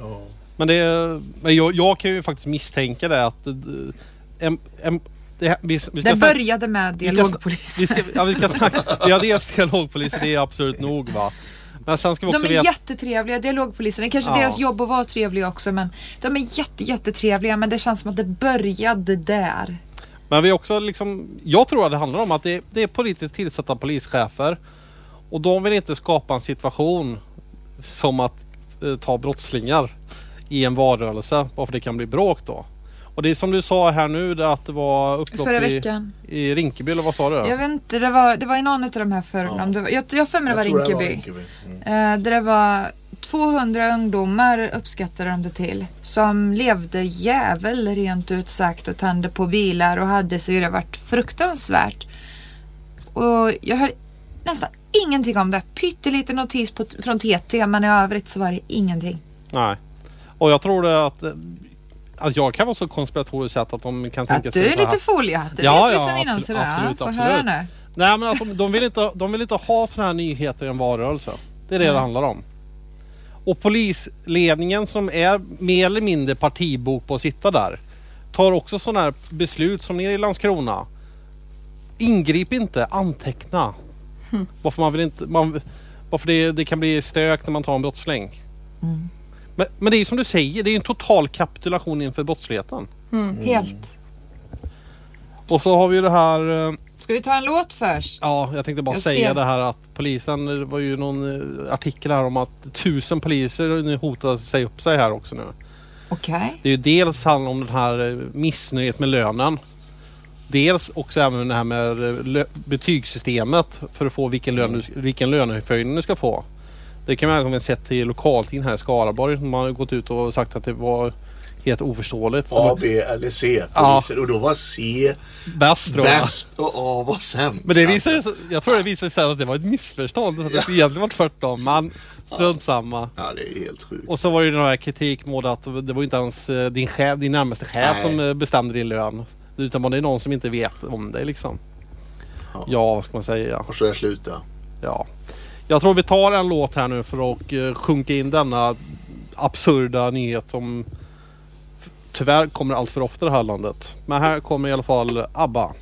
Ja. men det, men jag, jag kan ju faktiskt misstänka det att eh, en, en, det, vi, vi ska Det började med vi ska- dialogpolisen. vi ska, ja, vi ska snacka, ja dels dialogpoliser, det är absolut nog va. Men sen ska vi också De är veta... jättetrevliga, dialogpolisen. Det är kanske Ja. deras jobb att vara trevliga också men de är jätte, jättetrevliga men det känns som att det började där. Men vi är också liksom, jag tror att det handlar om att det, det är politiskt tillsatta polischefer och de vill inte skapa en situation som att eh, ta brottslingar i en valrörelse varför det kan bli bråk då. Och det är som du sa här nu det att det var upplopp Förra i, veckan. i Rinkeby eller vad sa du? Jag vet inte, det var, det var i någon av de här förorterna. det var- Jag, jag för mig det var Jag tror Rinkeby. Rinkeby. Mm. Eh, där det var 200 ungdomar uppskattade de det till. Som levde jävel rent ut sagt och tände på bilar och hade sig. Det varit fruktansvärt. Och jag hör nästan ingenting om det. Pytteliten notis på, från TT men i övrigt så var det ingenting. Nej. Och jag tror det att, att jag kan vara så konspiratoriskt att de kan tänka Att du sig är så här- lite foliehatt, det Ja, vet vi ja, sen innan. absolut, absolut, absolut. höra nu. Nej men att de, vill inte, de vill inte ha sådana här nyheter i en valrörelse. Det är det det handlar om. Och polisledningen som är mer eller mindre partibok på att sitta där tar också sådana här beslut som nere i Landskrona. Ingrip inte, anteckna. Varför man vill inte... Man, varför det, det kan bli stök när man tar en brottsling. Men, men det är som du säger, det är en total kapitulation inför brottsligheten. Helt. Och så har vi det här eh, Ska vi ta en låt först? Ja, jag tänkte bara Jag säga ser. det här att polisen, det var ju någon eh, artikel här om att tusen poliser nu hotar säga upp sig här också nu. Okej. Det är ju dels handlar om den här eh, missnöjet med lönen. Dels också även det här med eh, betygssystemet för att få vilken, lön du, vilken lönehöjning du ska få. Det kan man även sett i lokaltidningen här i Skaraborg. Man har gått ut och sagt att det var helt oförståeligt. A, B eller C Ja. Och då var C Bäst bäst och A var sämst. Men det visade, sig- jag tror det visade sig att det var ett missförstånd. Så att det skulle egentligen varit tvärtom. Men strunt samma. Ja, det är helt sjukt. Och så var det ju den här kritik mot att det var inte ens eh, din, chef, din närmaste chef Nej. som eh, bestämde din lön. Utan det någon som inte vet om det liksom. Ja. Ja, vad ska man säga? Och så är det sluta. Ja. Jag tror vi tar en låt här nu för att uh, sjunka in denna absurda nyhet som tyvärr kommer allt för ofta i det här landet. Men här kommer i alla fall ABBA.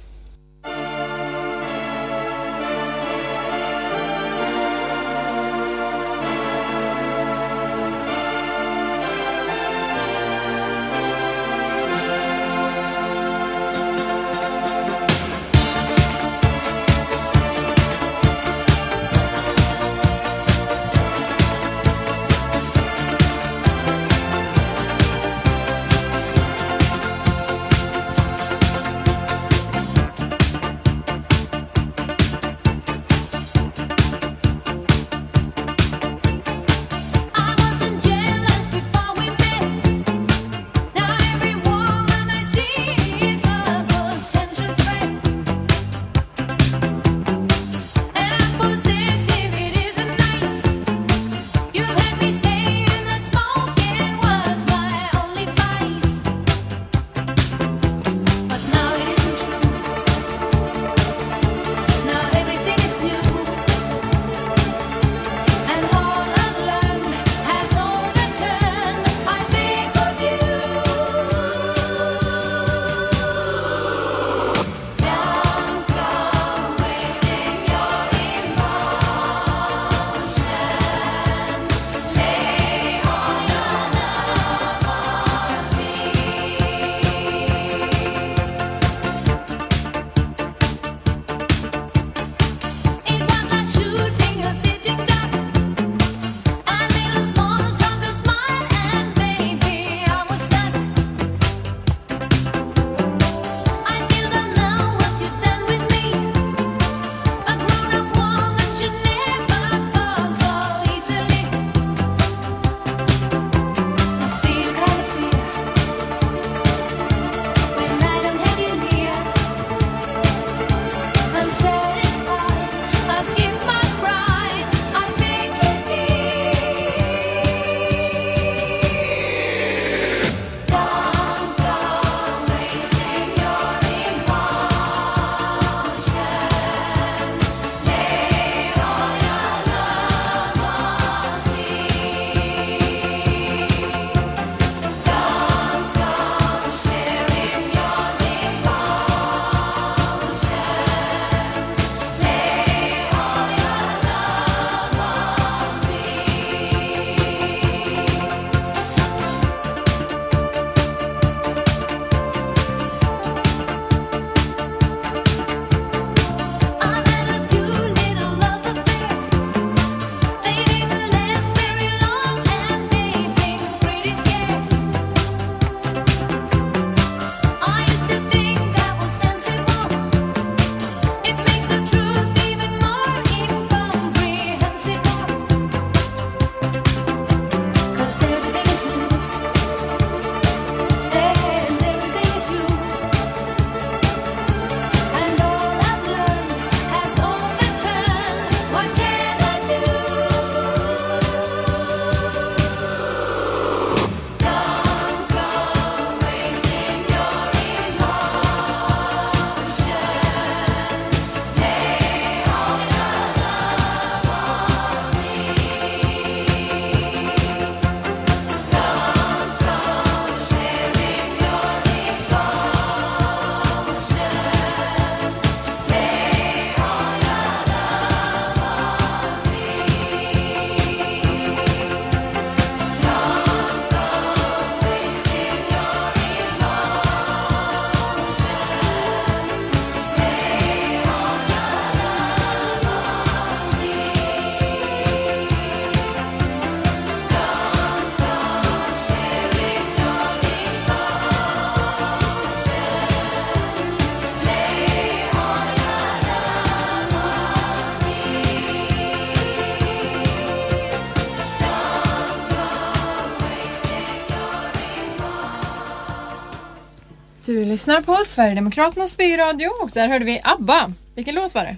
Lyssnar på Sverigedemokraternas byradio och där hörde vi ABBA. Vilken låt var det?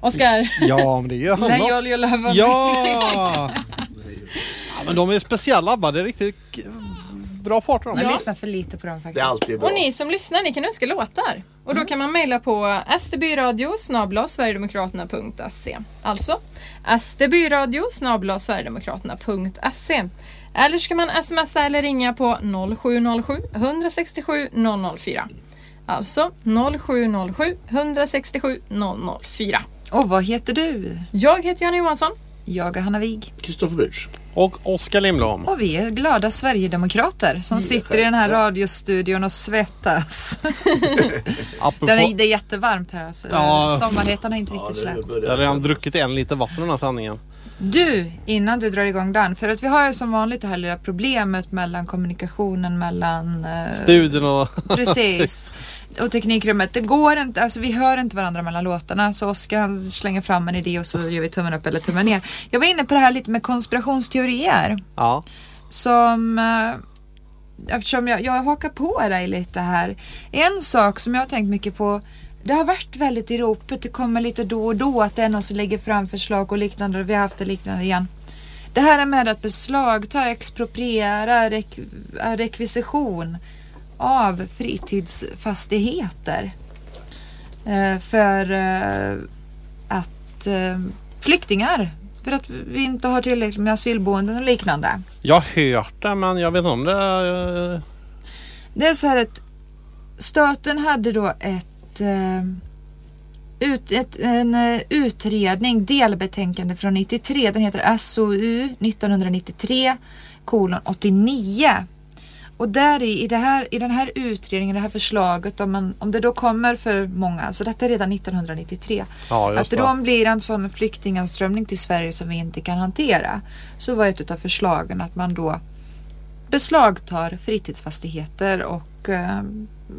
Oskar? Ja, men det är ju *laughs* Hanna. Nej, jag, jag lovar. Ja! *laughs* ja! Men de är speciella ABBA. Det är riktigt bra fart på dem. Jag Ja. lyssnar för lite på dem Det faktiskt. är alltid bra. Och ni som lyssnar, ni kan önska låtar. Och då kan man mejla på stbyradio sverigedemokraterna.se Alltså stbyradio sverigedemokraterna.se Eller ska man smsa eller ringa på 0707 167 004 Alltså 0707 167 004 Och vad heter du? Jag heter Johanna Johansson. Jag är Hanna Wig. Kristoffer Byrds. Och Oskar Lindblom. Och vi är glada Sverigedemokrater som sitter i den här radiostudion och svettas. *laughs* Apropå, Den är, det är jättevarmt här alltså. Ja. Sommarhetan har inte Ja, riktigt det släppt. jag har redan druckit en liter vatten den här sanningen. Du, innan du drar igång den. För att vi har ju som vanligt det här lilla problemet mellan kommunikationen mellan... eh, Studion och... Precis. Och teknikrummet. Det går inte, alltså vi hör inte varandra mellan låtarna. Så Oskar han slänger fram en idé och så gör vi tummen upp eller tummen ner. Jag var inne på det här lite med konspirationsteorier. Ja. Som eh, Eftersom jag, jag hakar på dig lite här. En sak som jag har tänkt mycket på. Det har varit väldigt i ropet. Det kommer lite då och då att det är någon som lägger fram förslag och liknande. Vi har haft det liknande igen. Det här är med att beslagta, expropriera, rek, rekvisition av fritidsfastigheter. Eh, för eh, att eh, flyktingar. För att vi inte har tillräckligt med asylboenden och liknande. Jag har hört det men jag vet inte om det... Det är så här att staten hade då ett, eh, ut, ett en eh, utredning, delbetänkande från 93. Den heter SOU 1993 kolon 89. Och där i, i, det här, i den här utredningen, det här förslaget, om, man, om det då kommer för många, så detta är redan 1993, Ja, att det. då blir en sån flyktinganströmning till Sverige som vi inte kan hantera. Så var ett av förslagen att man då beslagtar fritidsfastigheter och eh,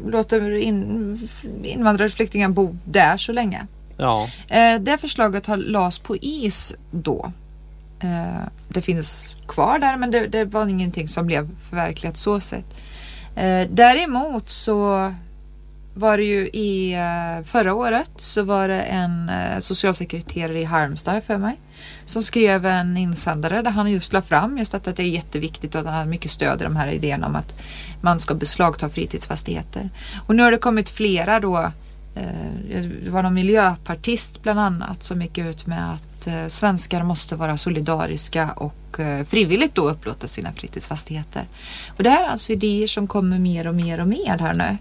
låter in, invandrare och flyktingar bo där så länge. Ja. Eh, det förslaget har lades på is då. Eh, det finns kvar där men det, det var ingenting som blev förverkligat så sett. Eh, däremot så var det ju i eh, förra året så var det en eh, socialsekreterare i Halmstad för mig som skrev en insändare där han just la fram just att, att det är jätteviktigt och att han har mycket stöd i de här idéerna om att man ska beslagta fritidsfastigheter. Och nu har det kommit flera då eh, det var någon miljöpartist bland annat som gick ut med att svenskar måste vara solidariska och frivilligt då upplåta sina fritidsfastigheter. Och det här är alltså idéer som kommer mer och mer och mer här nu.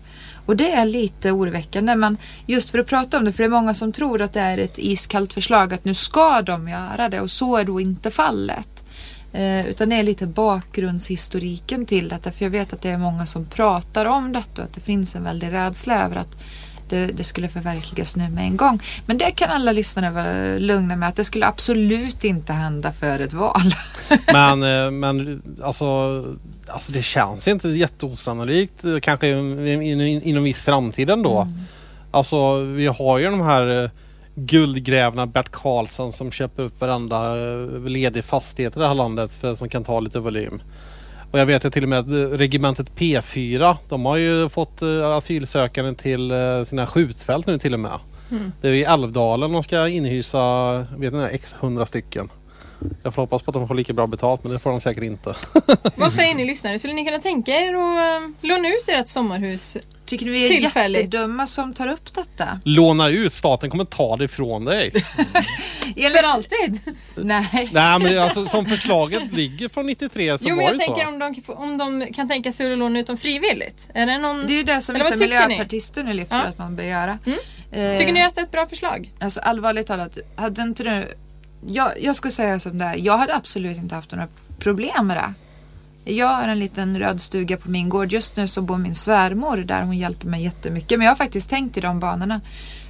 Och det är lite oroväckande men just för att prata om det för det är många som tror att det är ett iskallt förslag att nu ska de göra det och så är då inte fallet. Eh, utan det är lite bakgrundshistoriken till detta för jag vet att det är många som pratar om detta och att det finns en väldig rädsla över att det, det skulle förverkligas nu med en gång. Men det kan alla lyssnare vara lugna med att det skulle absolut inte hända för ett val. *laughs* Men, eh, men alltså, alltså det känns inte jätteosannolikt eh, kanske in- in- inom viss framtid ändå. Mm. Alltså vi har ju de här eh, guldgrävna Bert Karlsson som köper upp varenda ledig fastighet i det här landet för, som kan ta lite volym. Och jag vet ju till och med att eh, regementet P4 de har ju fått eh, asylsökande till eh, sina skjutfält nu till och med. Mm. Det är i Älvdalen de ska inhysa vet ni, x hundra stycken. Jag får hoppas på att de får lika bra betalt men det får de säkert inte. *laughs* Vad säger ni lyssnare? Skulle ni kunna tänka er att eh, låna ut ert sommarhus? Tycker ni vi är Tillfälligt. jättedumma som tar upp detta? Låna ut, staten kommer ta det ifrån dig. *laughs* För alltid? Nej. Nej men alltså, som förslaget ligger från 93 så Jo men var jag det tänker så. om de, om de kan tänka sig att låna ut dem frivilligt. Är det någon... Det är ju det som Eller vissa vad tycker ni? miljöpartister nu lyfter Ja. att man bör göra. Mm. Eh, Tycker ni att det är ett bra förslag? Alltså allvarligt talat, hade inte du... Jag, jag ska säga som det är, jag hade absolut inte haft några problem med det. Jag har en liten röd stuga på min gård. Just nu så bor min svärmor där. Hon hjälper mig jättemycket. Men jag har faktiskt tänkt i de banorna.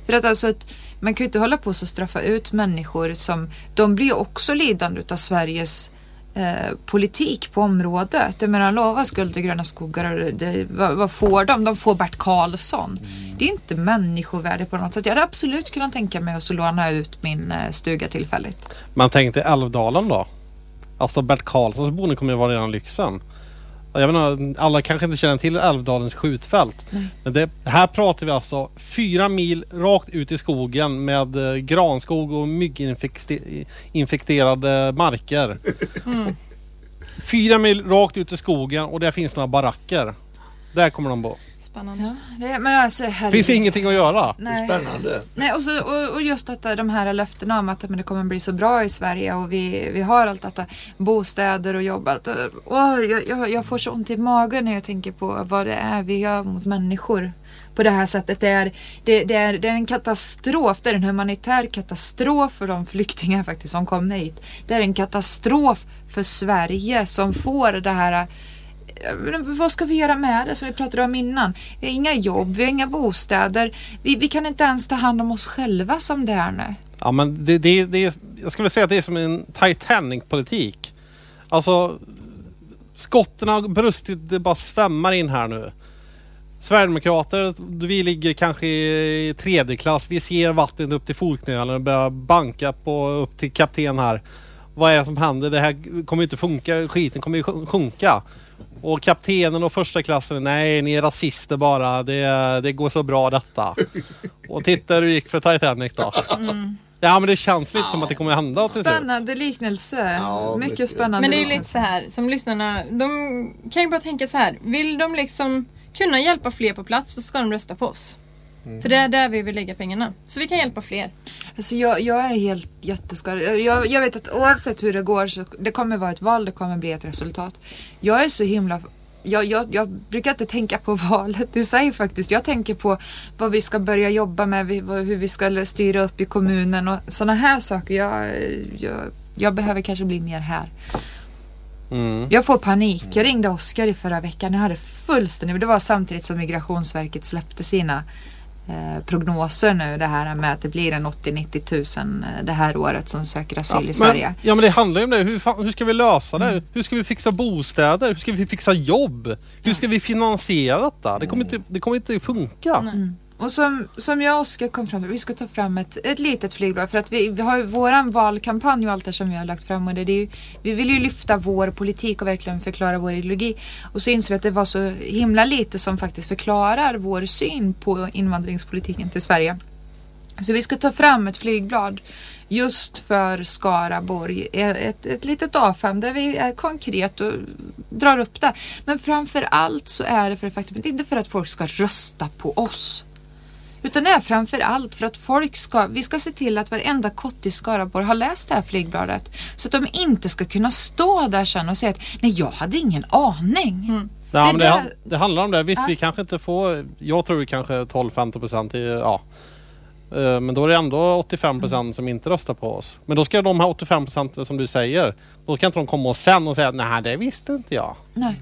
För att alltså, att man kan ju inte hålla på och straffa ut människor som... De blir ju också lidande av Sveriges eh, politik på området. Jag menar, lova skuld och gröna skogar. Och det, vad, vad får de? De får Bert Karlsson. Det är inte människovärde på något sätt. Jag hade absolut kunnat tänka mig att låna ut min eh, stuga tillfälligt. Man tänkte Älvdalen då. Alltså Bert Karlssons boende kommer ju vara redan lyxen. Ja, Jag vet inte, alla kanske inte känner till Älvdalens skjutfält. Men det, här pratar vi alltså fyra mil rakt ut i skogen med eh, granskog och mygginfekterade marker. Fyra mil rakt ut i skogen och där finns några baracker. Där kommer de bo. Spännande. Ja, det, men alltså herregud. Finns ingenting att göra. Nej. Spännande. Nej, och, så, och, och just detta, de här löftena om att men det kommer bli så bra i Sverige och vi, vi har allt detta, bostäder och jobb. Allt, och, jag, jag, jag får så ont i magen när jag tänker på vad det är vi gör mot människor på det här sättet. Det är, det, det är, det är en katastrof, det är en humanitär katastrof för de flyktingar faktiskt som kommer hit. Det är en katastrof för Sverige som får det här Eh, vad ska vi göra med det som vi pratade om innan? Vi har inga jobb, vi har inga bostäder. Vi, vi kan inte ens ta hand om oss själva som det är nu. Ja men det, det, det jag skulle säga att det är som en Titanic-politik. Alltså skotten har brustit, det bara svämmar in här nu. Sverigedemokrater, vi ligger kanske i tredje klass. Vi ser vattnet upp till fotknölarna och börjar banka på upp till kapten här. Vad är det som händer? Det här kommer ju inte funka. Skiten kommer ju sjunka. Och kaptenen och första klassen, nej ni är rasister bara. Det, det går så bra detta. Och titta hur det gick för Titanic då. Ja men det känns lite som att det kommer hända till slut. Spännande liknelse. Ja, mycket, mycket. spännande. Men det är ju lite så här som lyssnarna, de kan ju bara tänka så här. Vill de liksom kunna hjälpa fler på plats så ska de rösta på oss. För det är där vi vill lägga pengarna. Så vi kan hjälpa fler. Alltså jag, jag är helt jätteskadad. Jag, jag vet att oavsett hur det går så det kommer vara ett val, det kommer bli ett resultat. Jag är så himla jag, jag, jag brukar inte tänka på *laughs* valet i sig faktiskt. Jag tänker på vad vi ska börja jobba med, hur vi ska styra upp i kommunen och sådana här saker. Jag, jag, jag behöver kanske bli mer här. Mm. Jag får panik. Jag ringde Oskar i förra veckan. Jag hade fullständigt... Det var samtidigt som Migrationsverket släppte sina eh, prognoser nu. Det här med att det blir en 80-90 tusen eh, det här året som söker asyl i Sverige. Men, ja men det handlar ju om det. Hur, fan, hur ska vi lösa Mm. det? Hur ska vi fixa bostäder? Hur ska vi fixa jobb? Hur ska vi finansiera detta? Det kommer inte, det kommer inte funka. Och som, som jag och Oskar kom fram till, vi ska ta fram ett, ett litet flygblad för att vi, vi har ju våran valkampanj och allt det som vi har lagt fram och det, det är ju, vi vill ju lyfta vår politik och verkligen förklara vår ideologi. Och så inser vi att det var så himla lite som faktiskt förklarar vår syn på invandringspolitiken till Sverige. Så vi ska ta fram ett flygblad just för Skaraborg. Ett, ett litet A5 där vi är konkret och drar upp det. Men framför allt så är det för faktum, inte för att folk ska rösta på oss. Utan det är framför allt för att folk ska, vi ska se till att varenda kotte i Skaraborg har läst det här flygbladet. Så att de inte ska kunna stå där sen och säga att nej jag hade ingen aning. Det men det, där- han- det handlar om det. Visst Ja. vi kanske inte får, jag tror kanske 12-15 procent i, ja. Eh, Men då är det ändå 85 procent som inte röstar på oss. Men då ska de här 85 procenten som du säger, då kan inte de komma oss sen och säga nej det visste inte jag. Nej.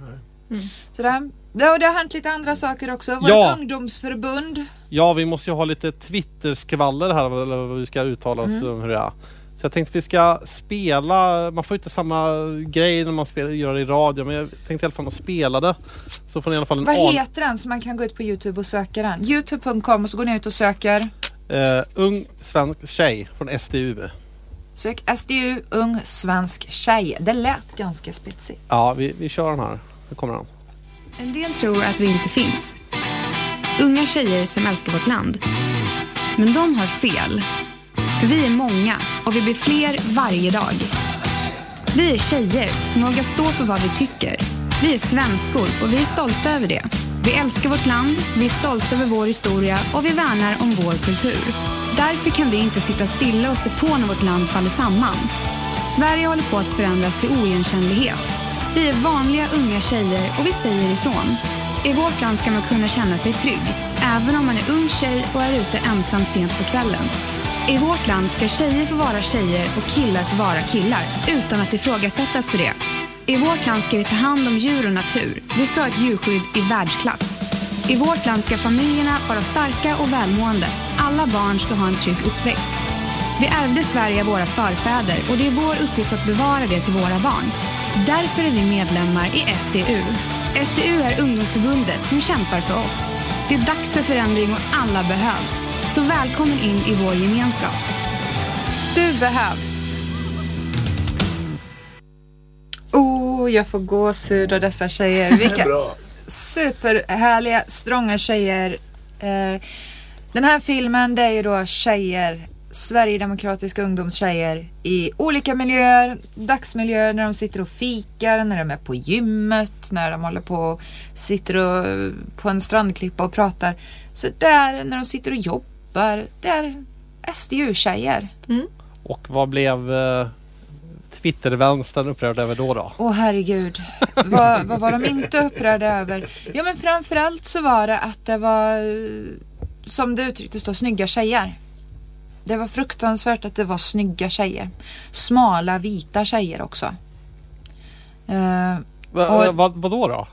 Så det, har- det, och det har hänt lite andra saker också. Vårt Ja. ungdomsförbund. Ja vi måste ju ha lite Twitter-skvaller här eller vad vi ska uttala oss Mm. om hur det är. Så jag tänkte vi ska spela, man får inte samma grej när man spelar, gör det i radio men jag tänkte i alla fall att spela det. Så får ni i alla fall en Vad an- heter den? Så man kan gå ut på Youtube och söka den. Youtube.com och så går ni ut och söker. eh, Ung svensk tjej från SDU. Sök SDU Ung Svensk Tjej. Det lät ganska spetsigt. Ja vi, vi kör den här. Nu kommer den. En del tror att vi inte finns. Unga tjejer som älskar vårt land. Men de har fel. För vi är många och vi blir fler varje dag. Vi är tjejer som vågar stå för vad vi tycker. Vi är svenskor och vi är stolta över det. Vi älskar vårt land, vi är stolta över vår historia och vi värnar om vår kultur. Därför kan vi inte sitta stilla och se på när vårt land faller samman. Sverige håller på att förändras till oigenkännlighet. Vi är vanliga unga tjejer och vi säger ifrån. I vårt land ska man kunna känna sig trygg, även om man är ung tjej och är ute ensam sent på kvällen. I vårt land ska tjejer få vara tjejer och killar få vara killar, utan att ifrågasättas för det. I vårt land ska vi ta hand om djur och natur. Vi ska ha ett djurskydd i världsklass. I vårt land ska familjerna vara starka och välmående. Alla barn ska ha en trygg uppväxt. Vi ärvde Sverige av våra förfäder och det är vår uppgift att bevara det till våra barn. Därför är vi medlemmar i SDU. SDU är ungdomsförbundet som kämpar för oss. Det är dags för förändring och alla behövs. Så välkommen in i vår gemenskap. Du behövs. Oh, jag får gåshud av dessa tjejer. *laughs* Vilka Bra. superhärliga, strånga tjejer. Eh, den här filmen det är ju då tjejer, Sverigedemokratiska ungdomstjejer i olika miljöer, dagsmiljöer när de sitter och fikar, när de är på gymmet, när de håller på och sitter och, på en strandklippa och pratar. Så där när de sitter och jobbar, det är SDU-tjejer. Och vad blev eh, Twittervänstern upprörd över då då? Åh herregud. vad, vad var de inte upprörda över? Ja men framförallt så var det att det var, eh, som det uttrycktes då, snygga tjejer. Det var fruktansvärt att det var snygga tjejer. Smala vita tjejer också. Eh, Va, Och- vad, vad då då?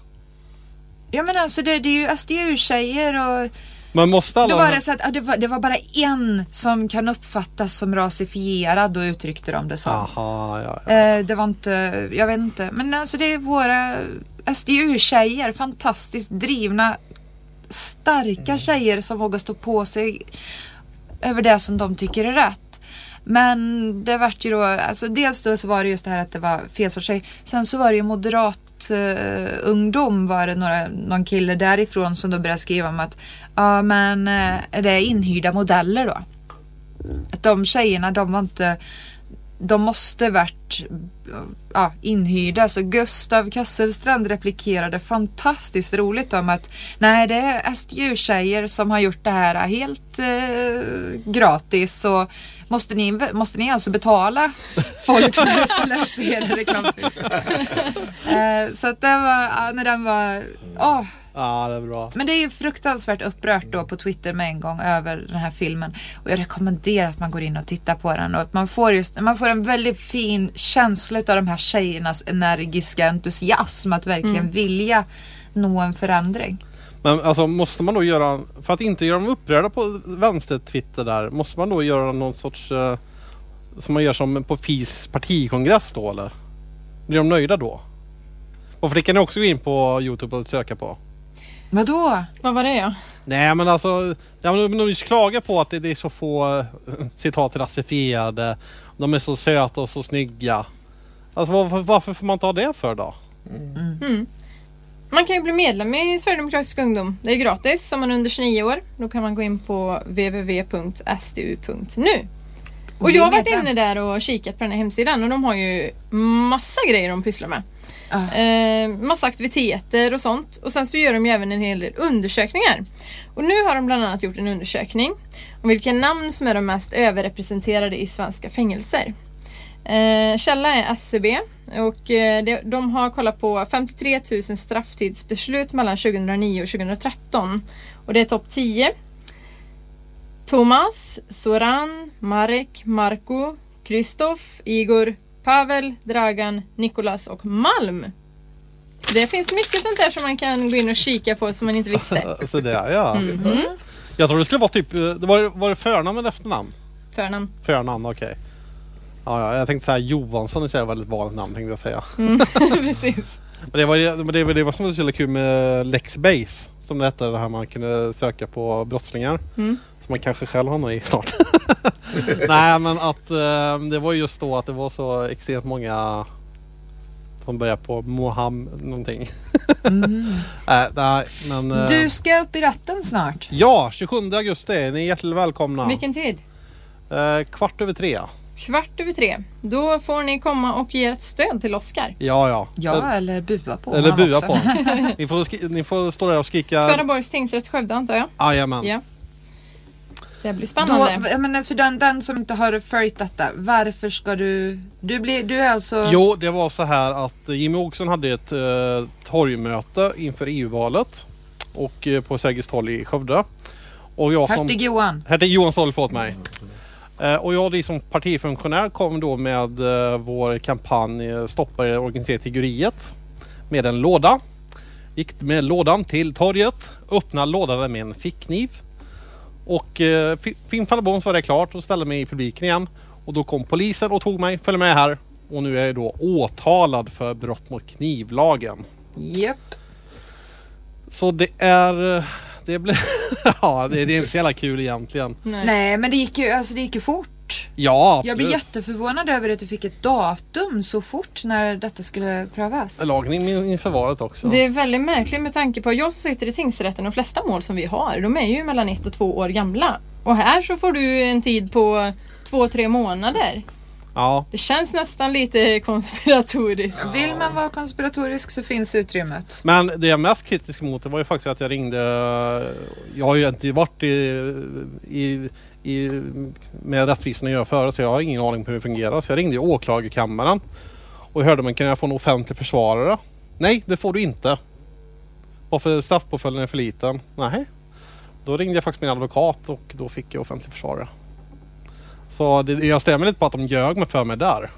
ja men alltså det, det är ju SDU-tjejer och Men måste alla... då var det så att det, var, det var bara en som kan uppfattas som rasifierad och uttryckte de det som. Aha, ja, ja. Eh, det var inte, jag vet inte. Men alltså det är våra SDU-tjejer. Fantastiskt drivna, starka tjejer som vågar stå på sig över det som de tycker är rätt. Men det vart ju då, alltså dels då så var det just det här att det var fel sorts tjej. Sen så var det ju moderat eh, ungdom var det några, någon kille därifrån som då började skriva om att ja men eh, är det inhyrda modeller då? Att de tjejerna de var inte de måste varit ja, inhyrda. Så Gustav Kasselstrand replikerade fantastiskt roligt om att nej det är SDU-tjejer som har gjort det här helt eh, gratis. Så måste ni, måste ni alltså betala folk för att ställa upp i er reklamfilm? *laughs* eh, så att det var, ja, när den var, åh, ja, det är bra. men det är ju fruktansvärt upprört då på Twitter med en gång över den här filmen. Och jag rekommenderar att man går in och tittar på den och att man får just, man får en väldigt fin känsla av de här tjejernas energiska entusiasm att verkligen vilja nå en förändring. Men alltså måste man då göra, för att inte göra dem upprörda på vänster-Twitter där, måste man då göra någon sorts, eh, som man gör som på FIs partikongress då eller? Blir de nöjda då? Och för det kan ni också gå in på Youtube och söka på. Vadå? Vad var det ja? Nej men alltså, men de klagar på att det, det är så få eh, citat rasifierade. De är så söta och så snygga. Alltså varför, varför får man ha det för då? Mm. Man kan ju bli medlem i Sverigedemokratisk ungdom. Det är gratis om man är under 29 år. Då kan man gå in på www.sdu.nu. Och jag har varit inne där och kikat på den här hemsidan och de har ju massa grejer de pysslar med. Ah. Eh, massa aktiviteter och sånt. Och sen så gör de ju även en hel del undersökningar. Och nu har de bland annat gjort en undersökning om vilka namn som är de mest överrepresenterade i svenska fängelser. Eh, källa är SCB och eh, de, de har kollat på 53 000 strafftidsbeslut mellan 2009 och 2013. Och det är topp 10. Thomas, Soran, Marek, Marko, Kristoff, Igor, Pavel, Dragan, Nikolas och Malm. Så det finns mycket sånt där som man kan gå in och kika på som man inte visste. *laughs* Så där ja. Mhm. Jag tror det skulle vara typ, eh, det var, var det förnamn eller efternamn? Förnamn. Förnamn, okej. Ja, ja, jag tänkte säga Johansson, det är ett väldigt vanligt namn tänkte jag säga. Mm, *laughs* *laughs* Precis. Men det var, det, var- det var som var så jävla kul med Lexbase. Som det hette, det här man kunde söka på brottslingar. Mm. Som man kanske själv hamnar i snart. *laughs* Nej men att eh, det var just då att det var så extremt många som började på Moham någonting. Nej, *laughs* nej men... eh, Du ska upp i rätten snart. Ja, 27 augusti. Ni är hjärtligt välkomna. Vilken tid? Eh, kvart över tre. Kvart över tre. Då får ni komma och ge ett stöd till Oskar. Ja, ja. Ja, eller bua på Eller honom bua också. på. *laughs* ni, får skri- ni får stå där och skrika. Skaraborgs tingsrätt Skövde antar jag. Jajamän. Ja. Det blir Då, spännande. jag menar, för den, den som inte har följt detta, varför ska du... Du, blir, du är alltså... Jo, det var så här att Jimmy Åkesson hade ett eh, torgmöte inför EU-valet. Och eh, på Sergels torg i Skövde. Och jag som... Hertig Johan. Hertig Johan Stoll, förlåt mig. Eh, och jag som partifunktionär kom då med eh, vår kampanj eh, Stoppa det organiserade tiggeriet. Med en låda. Gick med lådan till torget. Öppnade lådan med en fickkniv. Och eh, fi- film faller bom så var det klart och ställde mig i publiken igen. Och då kom polisen och tog mig, följde med här. Och nu är jag då åtalad för brott mot knivlagen. Japp. Så det är... eh, Det blir... *laughs* ja, det, det är inte så jävla kul egentligen. Nej. Nej, men det gick ju, alltså, det gick ju fort. Ja, absolut. Jag blir jätteförvånad över att du fick ett datum så fort när detta skulle prövas. Lagning inför valet också. Det är väldigt märkligt med tanke på jag som sitter i tingsrätten, de flesta mål som vi har, de är ju mellan ett och två år gamla. Och här så får du en tid på två, tre månader. Ja, Det känns nästan lite konspiratoriskt. Vill man vara konspiratorisk så finns utrymmet. men det jag är mest kritisk mot det var ju faktiskt att jag ringde. Jag har ju inte varit i, i, i, med rättvisan att göra före så jag har ingen aning på hur det fungerar. Så jag ringde ju åklagarkammaren och hörde om kan jag få en offentlig försvarare? Nej, det får du inte. Varför straffpåföljden är för liten? Nej. Då ringde jag faktiskt min advokat och då fick jag offentlig försvarare. Så det, jag stämmer lite på att de ljög mig för mig där.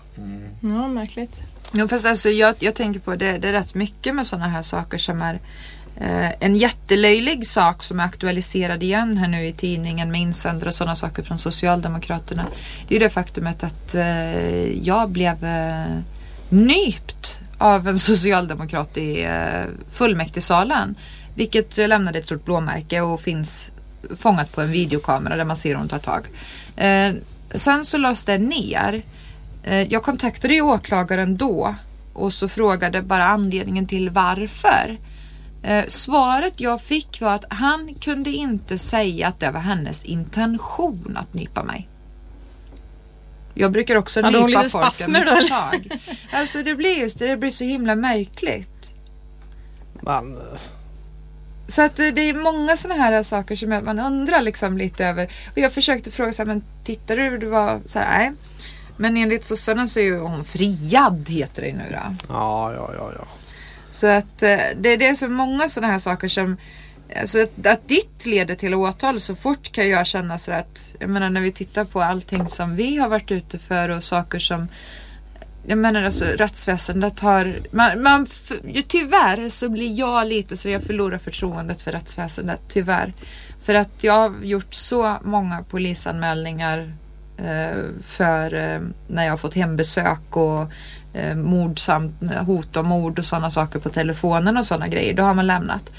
Ja, märkligt. Jo, fast alltså, jag, jag tänker på det, det är rätt mycket med sådana här saker som är Eh, en jättelöjlig sak som är aktualiserad igen här nu i tidningen med insändare och sådana saker från Socialdemokraterna. Det är det faktumet att eh, jag blev eh, nypt av en *laughs* socialdemokrat i eh, fullmäktigesalen. Vilket lämnade ett stort blåmärke och finns fångat på en videokamera där man ser hon tar tag. Eh, sen så lades det ner. Eh, jag kontaktade ju åklagaren då och så frågade bara anledningen till varför. Eh, svaret jag fick var att han kunde inte säga att det var hennes intention att nypa mig. Jag brukar också nypa folk av misstag. Alltså det blir just det, det blir så himla märkligt. Men Så att det, det är många sådana här saker som man undrar liksom lite över. Och jag försökte fråga så här, men tittar du? Du var så här, nej. Men enligt sossarna så är ju hon friad heter det nu då. ja, ja, ja, ja. Så att eh, det, det är så många sådana här saker som Alltså att, att ditt leder till åtal så fort kan jag känna så att Jag menar när vi tittar på allting som vi har varit ute för och saker som Jag menar alltså rättsväsendet har man, man, ju, Tyvärr så blir jag lite så jag förlorar förtroendet för rättsväsendet Tyvärr. För att jag har gjort så många polisanmälningar Eh, för eh, när jag har fått hembesök och eh, mord samt hot om mord och sådana saker på telefonen och sådana grejer. Då har man lämnat.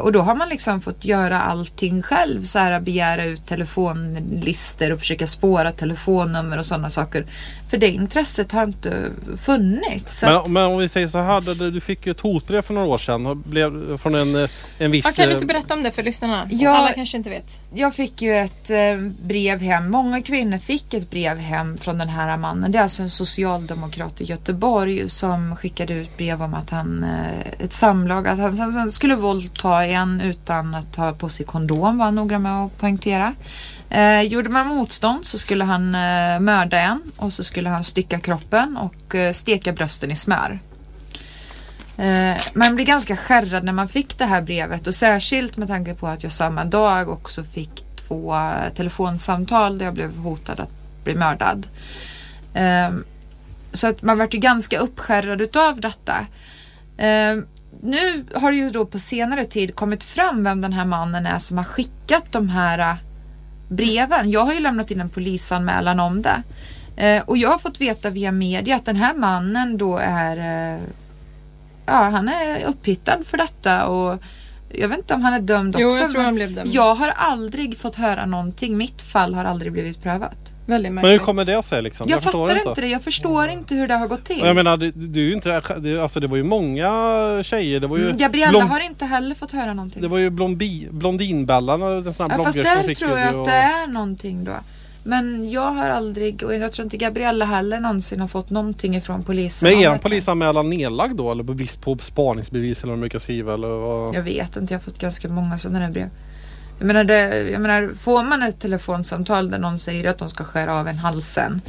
Och då har man liksom fått göra allting själv. Så här, begära ut telefonlister och försöka spåra telefonnummer och sådana saker. För det intresset har inte funnits. Så att, Men, men om vi säger så här, du, du fick ju ett hotbrev för några år sedan och blev, från en, eh, en viss... Ja, kan du eh, inte berätta om det för lyssnarna? Ja. Alla kanske inte vet. jag fick ju ett eh, brev hem. Många kvinnor fick ett brev hem från den här mannen. Det är alltså en socialdemokrat i Göteborg som skickade ut brev om att han, eh, ett samlag, att han skulle våldta en utan att ta på sig kondom var han noga med att poängtera. Eh, gjorde man motstånd så skulle han eh, mörda en och så skulle han stycka kroppen och eh, steka brösten i smör. Eh, man blir ganska skärrad när man fick det här brevet och särskilt med tanke på att jag samma dag också fick två eh, telefonsamtal där jag blev hotad att bli mördad. Eh, så att man vart ju ganska uppskärrad utav detta. Eh, nu har det ju då på senare tid kommit fram vem den här mannen är som har skickat de här eh, breven. Jag har ju lämnat in en polisanmälan om det. Eh, och jag har fått veta via media att den här mannen då är eh, Ja, han är upphittad för detta och jag vet inte om han är dömd Jo, också. jag tror han blev dömd. Jag har aldrig fått höra någonting. Mitt fall har aldrig blivit prövat. Väldigt Men hur märkligt. kommer det sig liksom? Jag, förstår fattar inte det. Jag förstår inte hur det har gått till. Och jag menar, du, du är ju inte, det, alltså det var ju många tjejer. Det var ju, Mm, Gabriella blond, har inte heller fått höra någonting. det var ju blombi, Blondinbellan, den sån här ja, fast där tror jag och- att det är någonting då. Men jag har aldrig, och jag tror inte Gabriella heller någonsin har fått någonting ifrån polisen. Men är detta. polisanmälan nedlagd då? Eller bevis på spaningsbevis eller vad de brukar skriva? Eller vad? Jag vet inte, jag har fått ganska många sådana här brev. Jag menar, det, jag menar, får man ett telefonsamtal där någon säger att de ska skära av en halsen